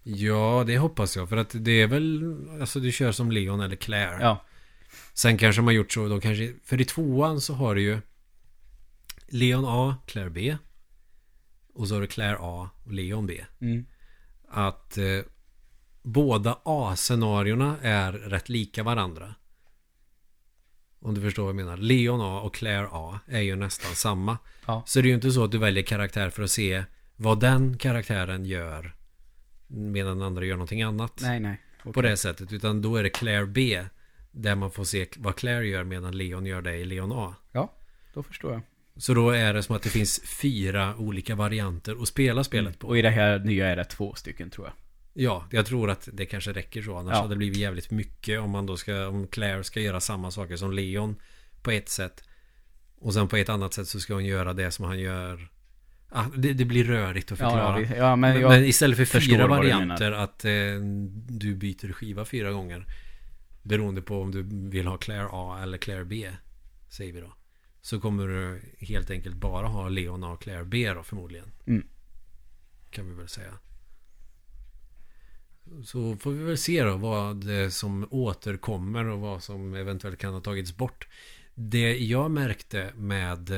ja, det hoppas jag. För att det är väl, alltså du kör som Leon eller Claire. Ja. Sen kanske man gjort så då kanske, för i tvåan så har du ju Leon A, Claire B. Och så har du Claire A och Leon B. Mm. Att eh, båda A-scenarierna är rätt lika varandra. Om du förstår vad jag menar. Leon A och Claire A är ju nästan samma. Ja. Så det är ju inte så att du väljer karaktär för att se vad den karaktären gör medan den andra gör någonting annat. Nej, nej. Okej. På det sättet. Utan då är det Claire B där man får se vad Claire gör medan Leon gör det i Leon A. Ja, då förstår jag. Så då är det som att det finns fyra olika varianter att spela spelet på. Och i det här nya är det två stycken, tror jag. Ja, jag tror att det kanske räcker så. Annars Ja. hade det blivit jävligt mycket om man då ska, om Claire ska göra samma saker som Leon på ett sätt. Och sen på ett annat sätt så ska hon göra det som han gör. Ah, det, det blir rörigt att förklara. ja, ja men men, istället för fyra varianter att eh, du byter skiva fyra gånger. Beroende på om du vill ha Claire A eller Claire B. Säger vi då. Så kommer du helt enkelt bara ha Leon A och Claire B då förmodligen. Mm. Kan vi väl säga. Så får vi väl se då vad som återkommer och vad som eventuellt kan ha tagits bort. Det jag märkte med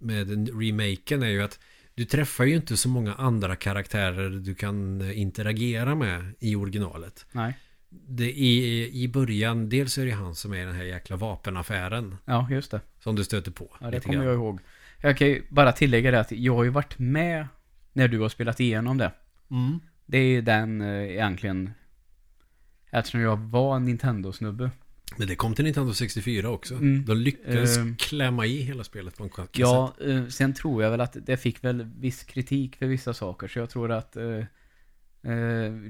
med remaken är ju att du träffar ju inte så många andra karaktärer du kan interagera med i originalet. Nej. Det i, I början, dels är det han som är den här jäkla vapenaffären. Ja, just det. Som du stöter på. Ja, det kommer grann. jag ihåg. Jag kan ju bara tillägga det att jag har ju varit med när du har spelat igenom det. Mm. Det är ju den eh, egentligen, eftersom jag var Nintendo-snubbe. Men det kom till Nintendo 64 också. Mm. De lyckades uh, klämma i hela spelet på en kassett. Ja, uh, sen tror jag väl att det fick väl viss kritik för vissa saker. Så jag tror att uh,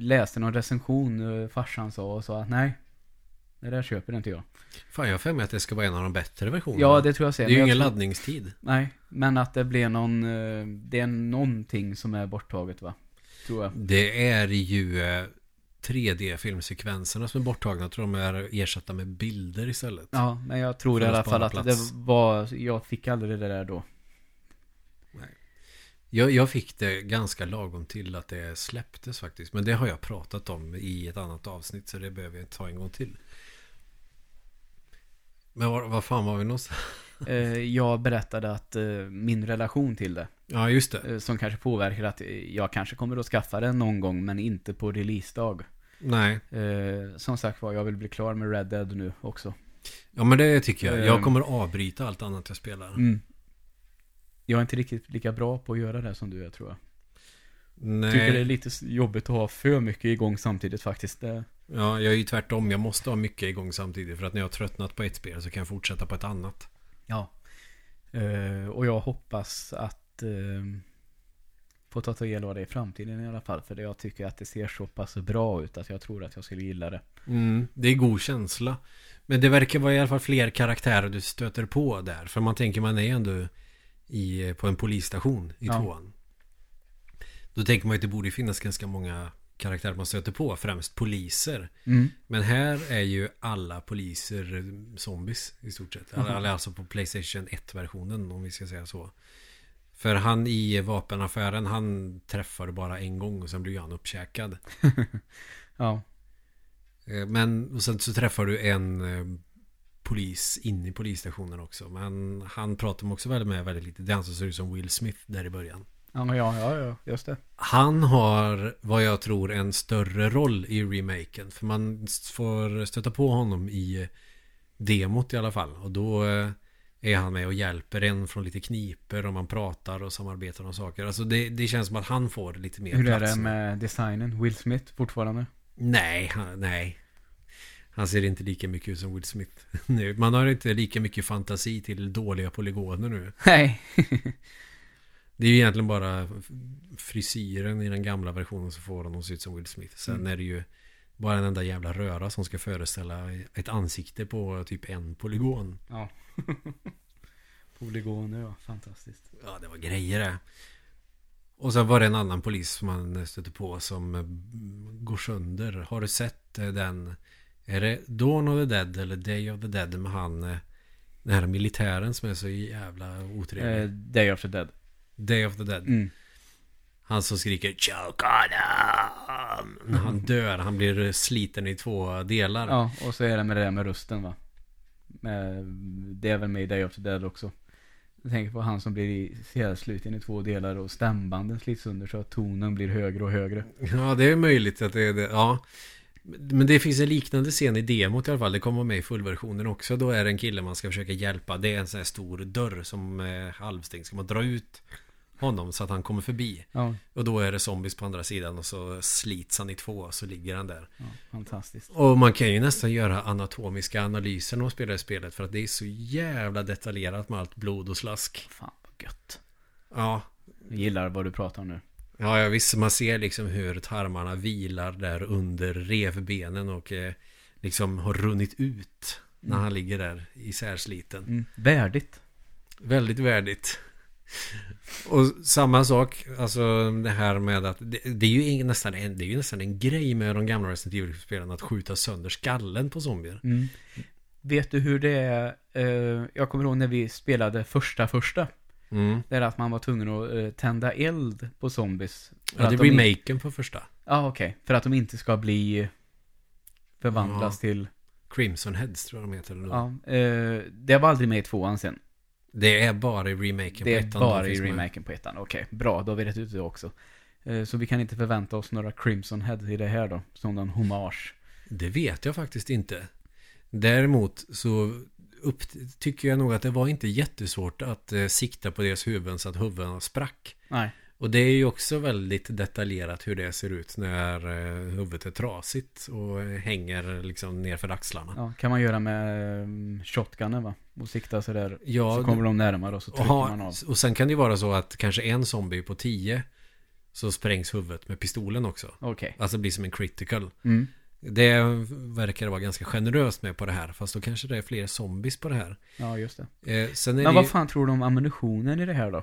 läste någon recension uh, farsan sa och sa att nej, det där köper inte jag. Fan, jag har för mig att det ska vara en av de bättre versionerna. Ja, det tror jag ser. Det är ju ingen tror... laddningstid. Nej, men att det blir någon, det är någonting som är borttaget va? Tror jag. Det är ju 3D-filmsekvenserna som är borttagna. Jag tror de är ersatta med bilder istället. Ja, men jag tror i alla fall att det var, jag fick aldrig det där då. Jag, jag, fick det ganska lagom till att det släpptes faktiskt. Men det har jag pratat om i ett annat avsnitt så det behöver jag inte ta en gång till. Men vad, vad fan var vi någonstans? Eh, jag berättade att eh, min relation till det. Ja, just det. Eh, som kanske påverkar att jag kanske kommer att skaffa det någon gång, men inte på releasedag. Nej. Som sagt var, jag vill bli klar med Red Dead nu också. Ja, men det tycker jag. Jag kommer avbryta allt annat jag spelar. Mm. Jag är inte riktigt lika bra på att göra det som du är, tror jag. Nej. Tycker det är lite jobbigt att ha för mycket igång samtidigt faktiskt. Det... Ja, jag är ju tvärtom. Jag måste ha mycket igång samtidigt. För att när jag har tröttnat på ett spel så kan jag fortsätta på ett annat. Ja. Uh, och jag hoppas att uh, få ta del av det i framtiden i alla fall. För jag tycker att det ser så pass bra ut att jag tror att jag skulle gilla det. Mm, det är god känsla. Men det verkar vara i alla fall fler karaktärer du stöter på där. För man tänker man är ändå i, på en polisstation i ja. tvåan. Då tänker man att det borde finnas ganska många karaktärer man stöter på, främst poliser. Mm. Men här är ju alla poliser zombies i stort sett. Alla, alltså på Playstation 1-versionen om vi ska säga så. För han i vapenaffären, han träffar bara en gång och sen blir han uppkäkad. ja. Eh, men och sen så träffar du en eh, polis inne i polisstationen också. Men han pratar man också väldigt med väldigt lite. Det är han som ser ut som Will Smith där i början. Ja, ja, ja, ja, just det. Han har vad jag tror en större roll i remaken. För man får stöta på honom i demot i alla fall. Och då eh, är han med och hjälper en från lite kniper och man pratar och samarbetar om saker. Alltså det, det känns som att han får lite mer Hur plats. Hur är det med designen? Will Smith fortfarande? Nej, han, nej. Han ser inte lika mycket ut som Will Smith nu. Man har inte lika mycket fantasi till dåliga polygoner nu. Nej. Det är ju egentligen bara frisyren i den gamla versionen som får honom att se ut som Will Smith. Sen mm. är det ju bara en enda jävla röra som ska föreställa ett ansikte på typ en polygon. Ja. Polygoner, ja. Fantastiskt. Ja, det var grejer det. Och sen var det en annan polis som man stötte på som går sönder. Har du sett eh, den? Är det Dawn of the Dead eller Day of the Dead med han eh, den här militären som är så jävla otrevlig? Eh, Day of the Dead. Day of the Dead. Mm. Han som skriker Choke on him! När han mm. dör, han blir sliten i två delar. Ja, och så är det med det där med rösten va. Med, det är väl med i Day of the Dead också. Jag tänker på han som blir helsluten i två delar och stämbanden slits under så att tonen blir högre och högre. Ja, det är möjligt att det är det. Ja. Men det finns en liknande scen i demot i alla fall. Det kommer med i fullversionen också. Då är det en kille man ska försöka hjälpa. Det är en sån här stor dörr som är halvstängd. Ska man dra ut honom så att han kommer förbi. Ja. Och då är det zombies på andra sidan och så slits han i två och så ligger han där. Ja, fantastiskt. Och man kan ju nästan göra anatomiska analyser när man spelar i spelet för att det är så jävla detaljerat med allt blod och slask. Fan vad gött. Ja. Jag gillar vad du pratar om nu. Ja, ja visst. Man ser liksom hur tarmarna vilar där under revbenen och eh, liksom har runnit ut när mm. han ligger där isärsliten. Mm. Värdigt. Väldigt värdigt. Och samma sak, alltså det här med att det, det är ju nästan en, det är ju nästan en grej med de gamla Resident Evil-spelarna att skjuta sönder skallen på zombier. Mm. Vet du hur det är? Uh, jag kommer ihåg när vi spelade första första. Mm. Det är att man var tvungen att eh, tända eld på zombies. För Ja, det är de remaken på första. Ja, okej. För att de inte ska bli förvandlas till... Crimson Heads tror jag de heter. Eller. Ja, eh, det var aldrig med i tvåan sen. Det är bara i remaken Det på är ettan. bara de i finns med. remaken på ettan. Okej, bra. Då har vi rätt ut det också. Eh, Så vi kan inte förvänta oss några Crimson Heads i det här då. Som någon hommage. Det vet jag faktiskt inte. Däremot så upp, tycker jag nog att det var inte jättesvårt att eh, sikta på deras huvuden så att huvudena sprack. Nej. Och det är ju också väldigt detaljerat hur det ser ut när eh, huvudet är trasigt och eh, hänger liksom nerför axlarna. Ja, kan man göra med um, shotgunnen va? Och sikta sådär. Ja, så kommer de närmare och så trycker ha, man av. och sen kan det ju vara så att kanske en zombie på 10 så sprängs huvudet med pistolen också. Okej. Alltså det blir som en critical. Mm. Det verkar vara ganska generöst med på det här. Fast då kanske det är fler zombies på det här. Ja, just det. Eh, sen är Men det vad ju- fan tror du om ammunitionen i det här då?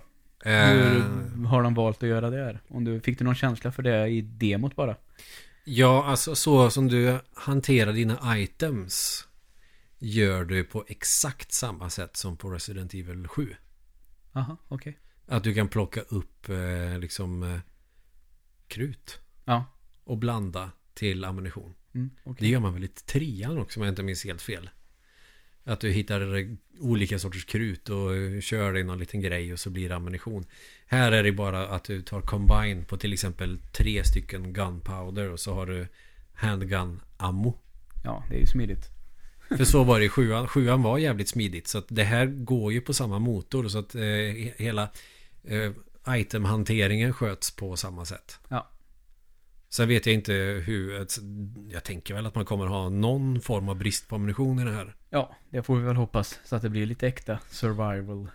eh, Hur har de valt att göra det här? Om du, fick du någon känsla för det i demot bara? Ja, alltså så som du hanterar dina items gör du på exakt samma sätt som på Resident Evil 7. Aha, okej. Att du kan plocka upp eh, liksom eh, krut Ja. och blanda till ammunition. Mm, Det okej. gör man väl i trean också om jag inte minns helt fel. Att du hittar olika sorters krut och kör i någon liten grej och så blir det ammunition. Här är det bara att du tar combine på till exempel tre stycken gunpowder och så har du handgun ammo. Ja, det är ju smidigt. För så var det i sjuan. Sjuan var jävligt smidigt. Så att det här går ju på samma motor. Så att eh, he- hela eh, itemhanteringen sköts på samma sätt. Ja. Sen vet jag inte hur. Jag tänker väl att man kommer ha någon form av brist på ammunition i det här. Ja, det får vi väl hoppas. Så att det blir lite äkta survival.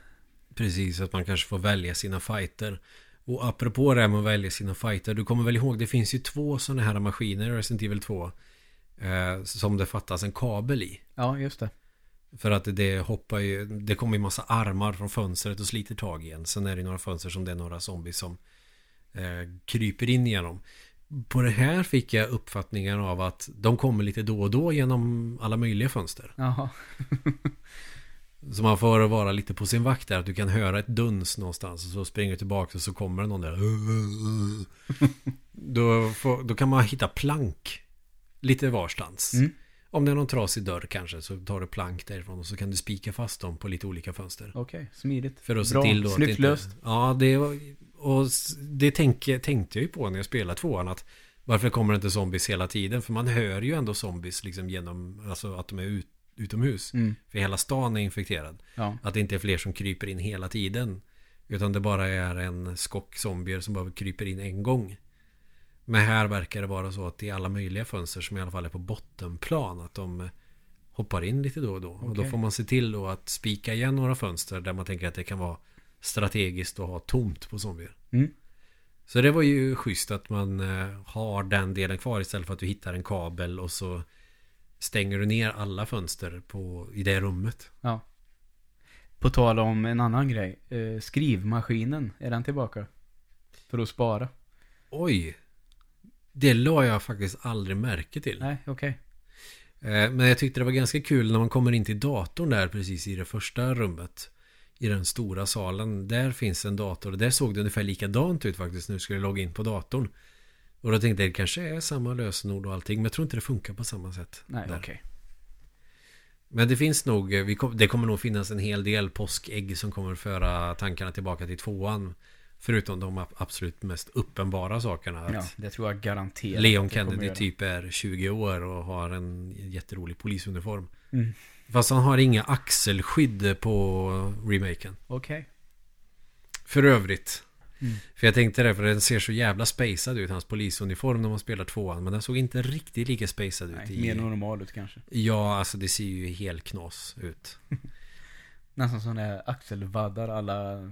Precis, att man kanske får välja sina fighter. Och apropå det här med att välja sina fighter. Du kommer väl ihåg, det finns ju två sådana här maskiner i Resident Evil 2. Eh, som det fattas en kabel i. Ja, just det. För att det hoppar ju, det kommer ju massa armar från fönstret och sliter tag i en. Sen är det några fönster som det är några zombies som eh, kryper in igenom. På det här fick jag uppfattningen av att de kommer lite då och då genom alla möjliga fönster. Jaha. Så man får vara lite på sin vakt där. Att du kan höra ett duns någonstans. Och så springer du tillbaka och så kommer det någon där. Då, får, då kan man hitta plank. Lite varstans. Mm. Om det är någon trasig dörr kanske. Så tar du plank därifrån. Och så kan du spika fast dem på lite olika fönster. Okej, smidigt. För att se Bra, till då att inte. Ja, det var, och det tänke, tänkte jag ju på när jag spelade tvåan. Att varför kommer det inte zombies hela tiden? För man hör ju ändå zombies liksom genom, alltså att de är ut, utomhus. Mm. För hela stan är infekterad. Ja. Att det inte är fler som kryper in hela tiden. Utan det bara är en skock zombier som bara kryper in en gång. Men här verkar det vara så att det är alla möjliga fönster som i alla fall är på bottenplan. Att de hoppar in lite då och då. Och då får man se till då att spika igen några fönster där man tänker att det kan vara strategiskt att ha tomt på zombier. Mm. Så det var ju schysst att man eh, har den delen kvar istället för att du hittar en kabel och så stänger du ner alla fönster på, i det rummet. Ja. På tal om en annan grej. Eh, skrivmaskinen, är den tillbaka? För att spara? Oj! Det la jag faktiskt aldrig märke till. Nej, okej. Eh, Men jag tyckte det var ganska kul när man kommer in till datorn där precis i det första rummet. I den stora salen. Där finns en dator. Där såg det ungefär likadant ut faktiskt när du skulle logga in på datorn. Och då tänkte jag det kanske är samma lösenord och allting. Men jag tror inte det funkar på samma sätt. Nej, okej. Men det finns nog, kom, det kommer nog finnas en hel del påskägg som kommer föra tankarna tillbaka till tvåan. Förutom de ab- absolut mest uppenbara sakerna. Ja, det tror jag garanterat. Leon Kennedy typ är 20 år och har en jätterolig polisuniform. Mm. Fast han har inga axelskydd på remaken. Okej. För övrigt. Mm. För jag tänkte det, för den ser så jävla spacad ut, hans polisuniform när man spelar tvåan. Men den såg inte riktigt lika spacad ut. Nej, i... mer normal ut kanske. Ja, alltså det ser ju helt knas ut. Nästan sån där axelvaddar alla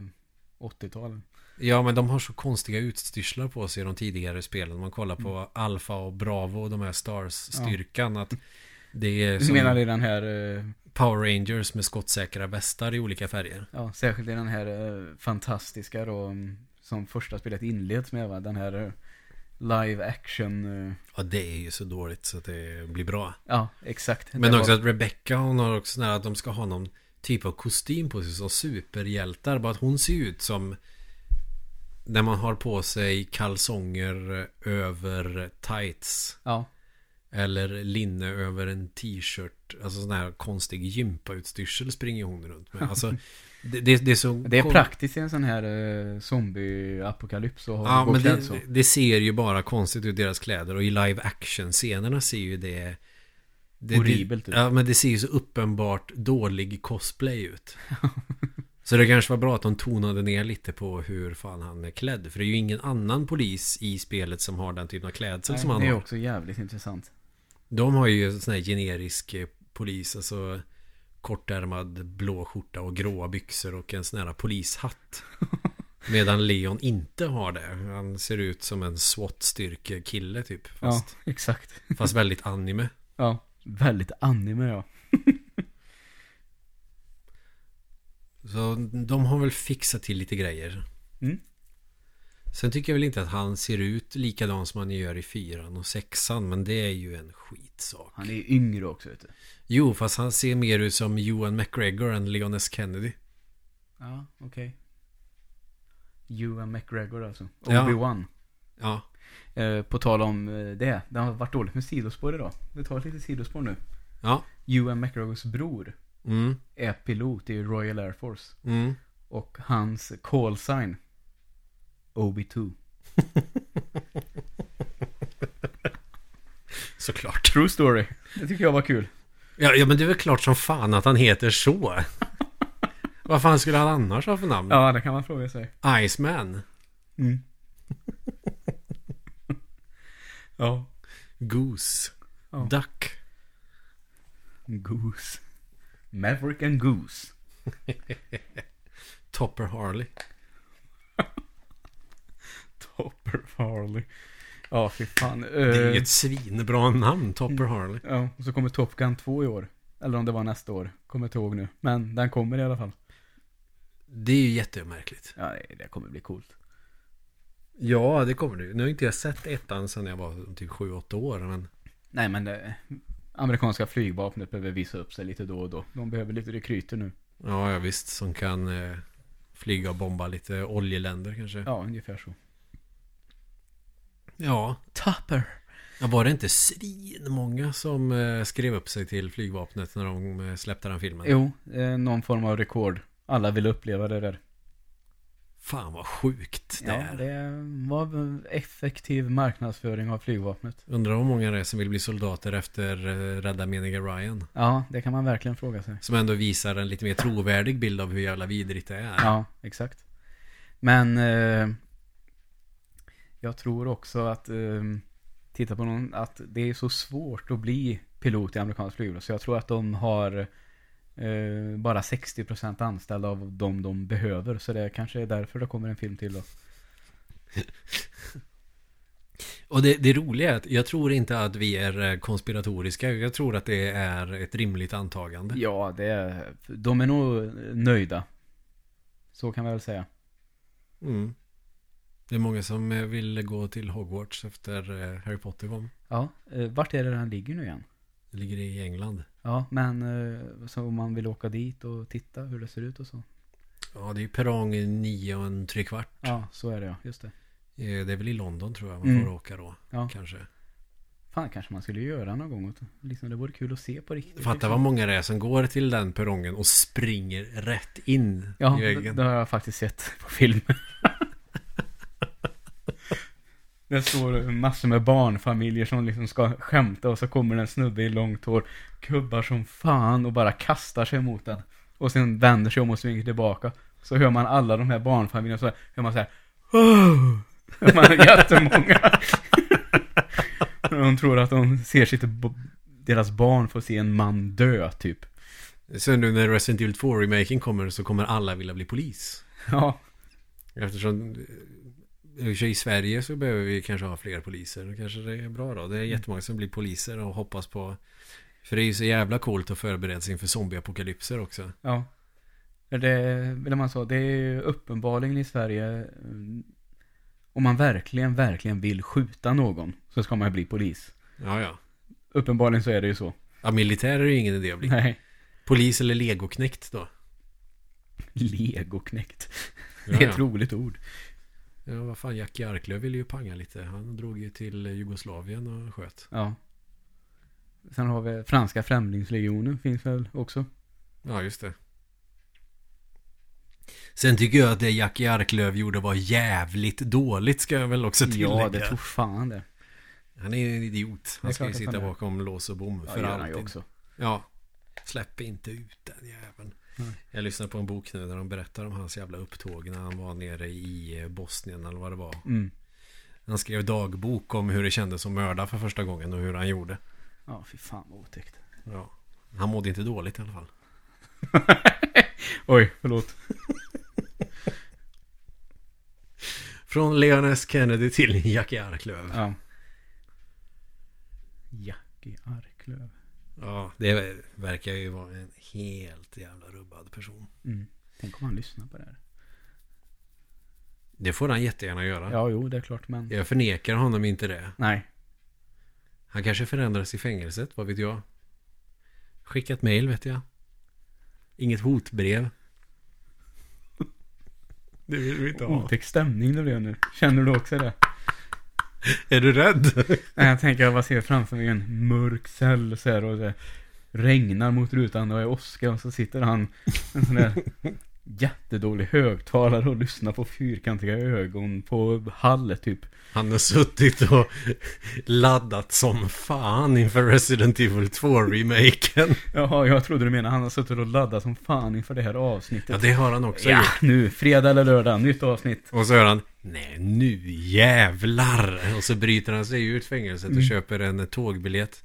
80-talen. Ja, men de har så konstiga utstyrslar på sig i de tidigare spelen. Man kollar på Mm. Alpha och Bravo, de här Stars-styrkan. Att det är Du menar i den här, eh, Power Rangers med skottsäkra västar i olika färger. ja, särskilt i den här eh, fantastiska då, mm, som första spelet inleds med va? Den här eh, live action, eh, Ja, det är ju så dåligt så att det blir bra. ja, exakt. Men Det också var- att Rebecca, hon har också sån här att de ska ha någon typ av kostym på sig som superhjältar. Bara att hon ser ut som när man har på sig kalsonger över tights. Ja. Eller linne över en t-shirt. Alltså sån här konstig gympautstyrsel springer hon runt med. Alltså, det, det, det är så... Det är praktiskt i en sån här eh, zombie-apokalyps och Ja, men det, så. det ser ju bara konstigt ut deras kläder. Och i live action-scenerna ser ju det... det Horribelt ut. Ja, men det ser ju så uppenbart dålig cosplay ut. så det kanske var bra att de tonade ner lite på hur fan han är klädd. För det är ju ingen annan polis i spelet som har den typen av klädsel Nej, som han det är har. också jävligt intressant. De har ju sån här generisk eh, polis, alltså kortärmad blå skjorta och gråa byxor och en sån här polishatt. Medan Leon inte har det. Han ser ut som en SWAT-styrkekille typ. Fast, Ja, exakt. fast väldigt anime. Ja, väldigt anime ja. Så de har väl fixat till lite grejer. Mm. Sen tycker jag väl inte att han ser ut likadan som han gör i fyran och sexan. Men det är ju en skitsak. Han är ju yngre också vet du. Jo, fast han ser mer ut som Johan McGregor än Leon S. Kennedy. Ja, okej. Okay. Ewan McGregor alltså. Obi-Wan. Ja. ja. Eh, på tal om eh, det. Det har varit dåligt med sidospår idag. Vi tar lite sidospår nu. Ja. Johan McGregors bror mm. är pilot i Royal Air Force. Mm. Och hans call sign. OB2 Såklart. True story. Det tycker jag var kul. Ja, ja, men det är väl klart som fan att han heter så. Vad fan skulle han annars ha för namn? Ja, det kan man fråga sig. Iceman. Mm. ja. Goose. Ja. Duck. Goose. Maverick and Goose. Topper Harley. Topper Harley. Ja, fy fan. Det är Eh, ett svinbra namn, Topper Harley. Ja, och så kommer Top Gun 2 i år. Eller om det var nästa år. Kommer inte ihåg nu. Men den kommer i alla fall. Det är ju jättemärkligt. Ja, det, kommer bli coolt. Ja, det kommer det. Nu har inte jag sett ettan sedan jag var typ 7-8 år, men... Nej, men det, amerikanska flygvapnet behöver visa upp sig lite då och då. De behöver lite rekryter nu. Ja, ja visst. Som kan eh, flyga och bomba lite oljeländer kanske. Ja, ungefär så. Ja. Topper. Var det inte svinmånga som eh, skrev upp sig till flygvapnet när de eh, släppte den filmen? Jo, eh, någon form av rekord. Alla vill uppleva det där. Fan vad sjukt det Ja, är. det var effektiv marknadsföring av flygvapnet. Undrar hur många det är som vill bli soldater efter Rädda meniga Ryan. Ja, det kan man verkligen fråga sig. Som ändå visar en lite mer trovärdig bild av hur jävla vidrigt det är. Ja, exakt. Men eh, jag tror också att eh, titta på någon, att det är så svårt att bli pilot i amerikansk flygbolag. Så jag tror att de har eh, bara 60% anställda av de de behöver. Så det kanske är därför det kommer en film till då. Och det, det roliga är att jag tror inte att vi är eh, konspiratoriska. Jag tror att det är ett rimligt antagande. Ja, det är, de är nog nöjda. Så kan man väl säga. Mm. Det är många som eh, vill gå till Hogwarts efter eh, Harry Potter kom. Ja, eh, vart är det den ligger nu igen? Det ligger i England. Ja, men så om man vill åka dit och titta hur det ser ut och så. Ja, det är ju perrong 9 och en trekvart. Ja, så är det ja, just det. Det är väl i London tror jag man Mm. får åka då. Ja. Kanske. Fan, kanske man skulle göra någon gång. Liksom, det vore kul att se på riktigt. Fatta liksom. vad många det är som går till den perrongen och springer rätt in Ja, i det, väggen. det har jag faktiskt sett på film. Det står massor med barnfamiljer som liksom ska skämta och så kommer en snubbe i långt hår, kubbar som fan och bara kastar sig mot den. Och sen vänder sig om och springer tillbaka. Så hör man alla de här barnfamiljerna så hör man så här. "Åh!" Hör man jättemånga. de tror att de ser sitt, deras barn får se en man dö typ. Så nu när Resident Evil 2-remaken kommer så kommer alla vilja bli polis. Ja, Eftersom och i Sverige så behöver vi kanske ha fler poliser. Då kanske det är bra då. Det är jättemånga som blir poliser och hoppas på... För det är ju så jävla coolt att förbereda sig inför zombieapokalypser också. Ja. Det, det man sa, det är uppenbarligen i Sverige mm, om man verkligen, verkligen vill skjuta någon så ska man bli polis. Ja, ja. Uppenbarligen så är det ju så. Ja, militär är ju ingen idé att bli. Nej. Polis eller legoknäckt då? Legoknäckt. Det är ett roligt ord. Ja, vad fan, Jackie Arklöv ville ju panga lite. Han drog ju till Jugoslavien och sköt. Ja. Sen har vi franska främlingslegionen finns väl också. Ja, just det. Sen tycker jag att det Jackie Arklöv gjorde var jävligt dåligt ska jag väl också tillägga. Ja, det tror fan det. Han är ju en idiot. Han ska ju sitta bakom lås och bom Ja, för alltid. också. Ja. Släpp inte ut den jäveln. Nej. Jag lyssnar på en bok nu där de berättar om hans jävla upptåg när han var nere i Bosnien eller vad det var. Mm. Han skrev dagbok om hur det kändes att mörda för första gången och hur han gjorde. Ja, fy fan vad otäckt. Ja. Han mådde inte dåligt i alla fall. Oj, förlåt. Från Leon S. Kennedy till Jackie Arklöv. Ja. Jackie Arklöv. Ja, det verkar ju vara en helt jävla rubbad person. Mm. Tänk om han lyssnar på det här. Det får han jättegärna göra. Ja, jo, det är klart, men... Jag förnekar honom inte det. Nej. Han kanske förändras i fängelset, vad vet jag. Skickat mail vet jag. Inget hotbrev. Det vill vi inte Otäck stämning det blev nu. Känner du också det? Är du rädd? Nej, jag tänker jag bara ser framför mig en mörk cell så här och det regnar mot rutan och är åska och så sitter han en sån där jättedålig högtalare och lyssnar på fyrkantiga ögon på hallet typ. Han har suttit och laddat som fan inför Resident Evil 2-remaken. Jaha, jag trodde du menade han har suttit och laddat som fan inför det här Ja, avsnittet. det har han också Ja, gjort. nu, fredag eller lördag, nytt avsnitt. Och så hör han Nej, nu jävlar! Och så bryter han sig ut fängelset och Mm. köper en tågbiljett.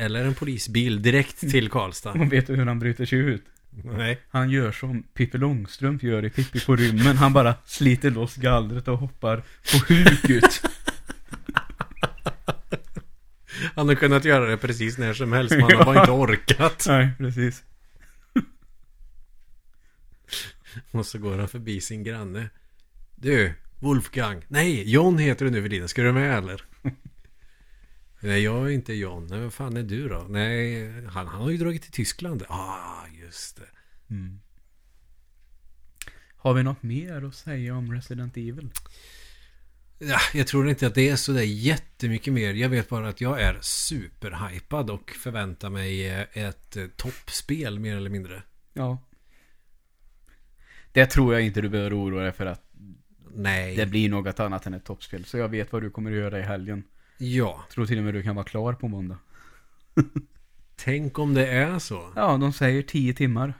Eller en polisbil direkt till Karlstad. Och vet du hur han bryter sig ut? Nej. Han gör som Pippi Långstrump gör i Pippi på rymmen. Han bara sliter loss gallret och hoppar på huk ut. Han har kunnat göra det precis när som helst, men han har bara inte orkat. Nej, precis. Och så går han förbi sin granne. Du, Wolfgang. Nej, John heter du nu för tiden. Ska du med eller? Nej, jag är inte John. Nej, vad fan är du då? Nej, han, han har ju dragit till Tyskland. Ah, just det. Mm. Har vi något mer att säga om Resident Evil? Ja, jag tror inte att det är så där jättemycket mer. Jag vet bara att jag är superhypad och förväntar mig eh, ett eh, toppspel mer eller mindre. Ja. Det tror jag inte du behöver oroa dig för att Nej. det blir något annat än ett toppspel. Så jag vet vad du kommer att göra i helgen. Ja, Tror till och med du kan vara klar på måndag. tänk om det är så. Ja, de säger 10 timmar.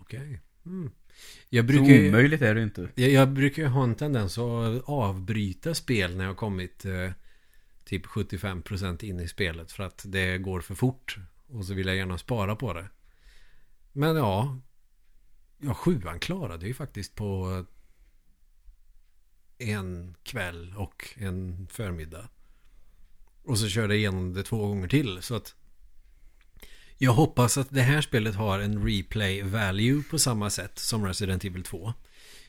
Okej. Mm. Jag Så brukar ju... omöjligt är det inte. Jag, jag brukar ju ha en tendens att avbryta spel när jag har kommit eh, typ 75% in i spelet för att det går för fort. Och så vill jag gärna spara på det. Men ja, ja sjuan klarade ju faktiskt på en kväll och en förmiddag. Och så körde jag igenom det två gånger till. Så att jag hoppas att det här spelet har en replay value på samma sätt som Resident Evil 2.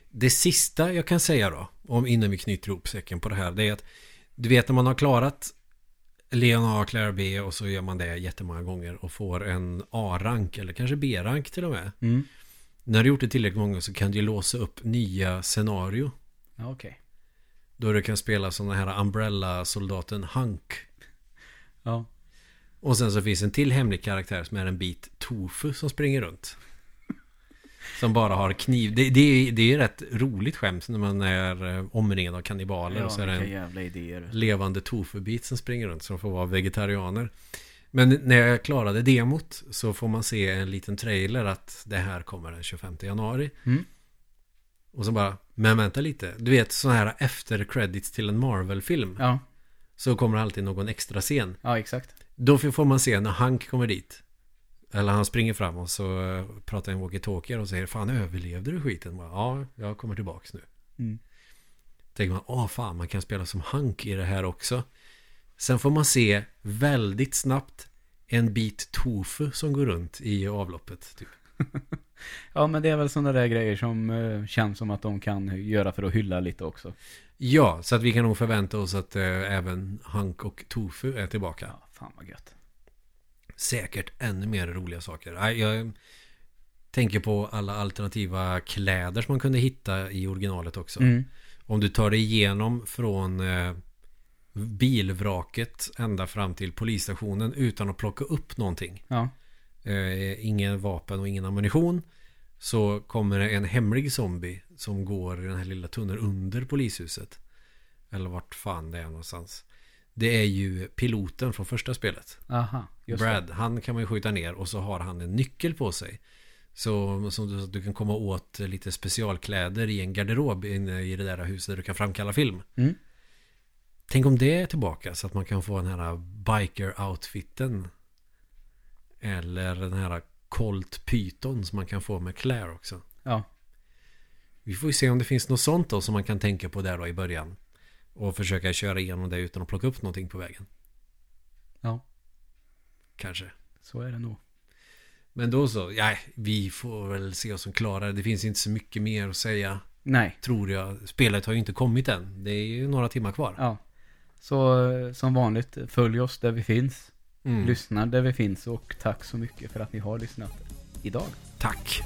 Det sista jag kan säga då, om innan vi knyter ihop säcken på det här, det är att du vet när man har klarat Leon A, Claire B och så gör man det jättemånga gånger och får en A-rank eller kanske B-rank till och med. Mm. När du gjort det tillräckligt många så kan du låsa upp nya scenario. Ja, okej. Då du kan spela sådana här Umbrella-soldaten Hunk. Ja. Och sen så finns en till hemlig karaktär som är en bit tofu som springer runt. Som bara har kniv. Det, det, är, det är rätt roligt skämt när man är eh, omringad av kannibaler. och så är det en levande tofubit som springer runt som får vara vegetarianer. Men när jag klarade demot så får man se en liten trailer att det här kommer den 25 januari. Mm. Och så bara, men vänta lite. Du vet sådana här efter credits till en Marvel-film. Ja, Så kommer alltid någon extra scen. ja exakt. Då får man se när Hank kommer dit. Eller han springer fram och så eh, pratar en walkie-talkie och säger Fan överlevde du skiten? Bara, ja, jag kommer tillbaks nu. Mm. Tänker man, åh fan man kan spela som Hank i det här också. Sen får man se väldigt snabbt en bit tofu som går runt i avloppet. Typ. Ja, men det är väl sådana där grejer som eh, känns som att de kan göra för att hylla lite också. Ja, så att vi kan nog förvänta oss att eh, även Hank och Tofu är tillbaka. Ja, fan vad gött. Säkert ännu mer roliga saker. Nej, Jag tänker på alla alternativa kläder som man kunde hitta i originalet också. Mm. Om du tar dig igenom från eh, bilvraket ända fram till polisstationen utan att plocka upp någonting. Ja. Eh, ingen vapen och ingen ammunition. Så kommer det en hemlig zombie som går i den här lilla tunneln under polishuset. Eller vart fan det är någonstans. Det är ju piloten från första spelet. Aha. Just det. Brad, han kan man ju skjuta ner och så har han en nyckel på sig. Så, så du, du kan komma åt lite specialkläder i en garderob inne i det där huset där du kan framkalla film. Mm. Tänk om det är tillbaka så att man kan få den här biker-outfiten. Eller den här Colt Python som man kan få med Claire också. Ja. Vi får ju se om det finns något sånt då som man kan tänka på där då i början. Och försöka köra igenom det utan att plocka upp någonting på vägen. Ja. Kanske. Så är det nog. Men då så, ja, vi får väl se oss som klarar det. Finns inte så mycket mer att säga, Nej. tror jag. Spelet har ju inte kommit än. Det är ju några timmar kvar. Ja. Så eh, som vanligt, följ oss där vi finns. Mm. Lyssna där vi finns och tack så mycket för att ni har lyssnat idag. Tack.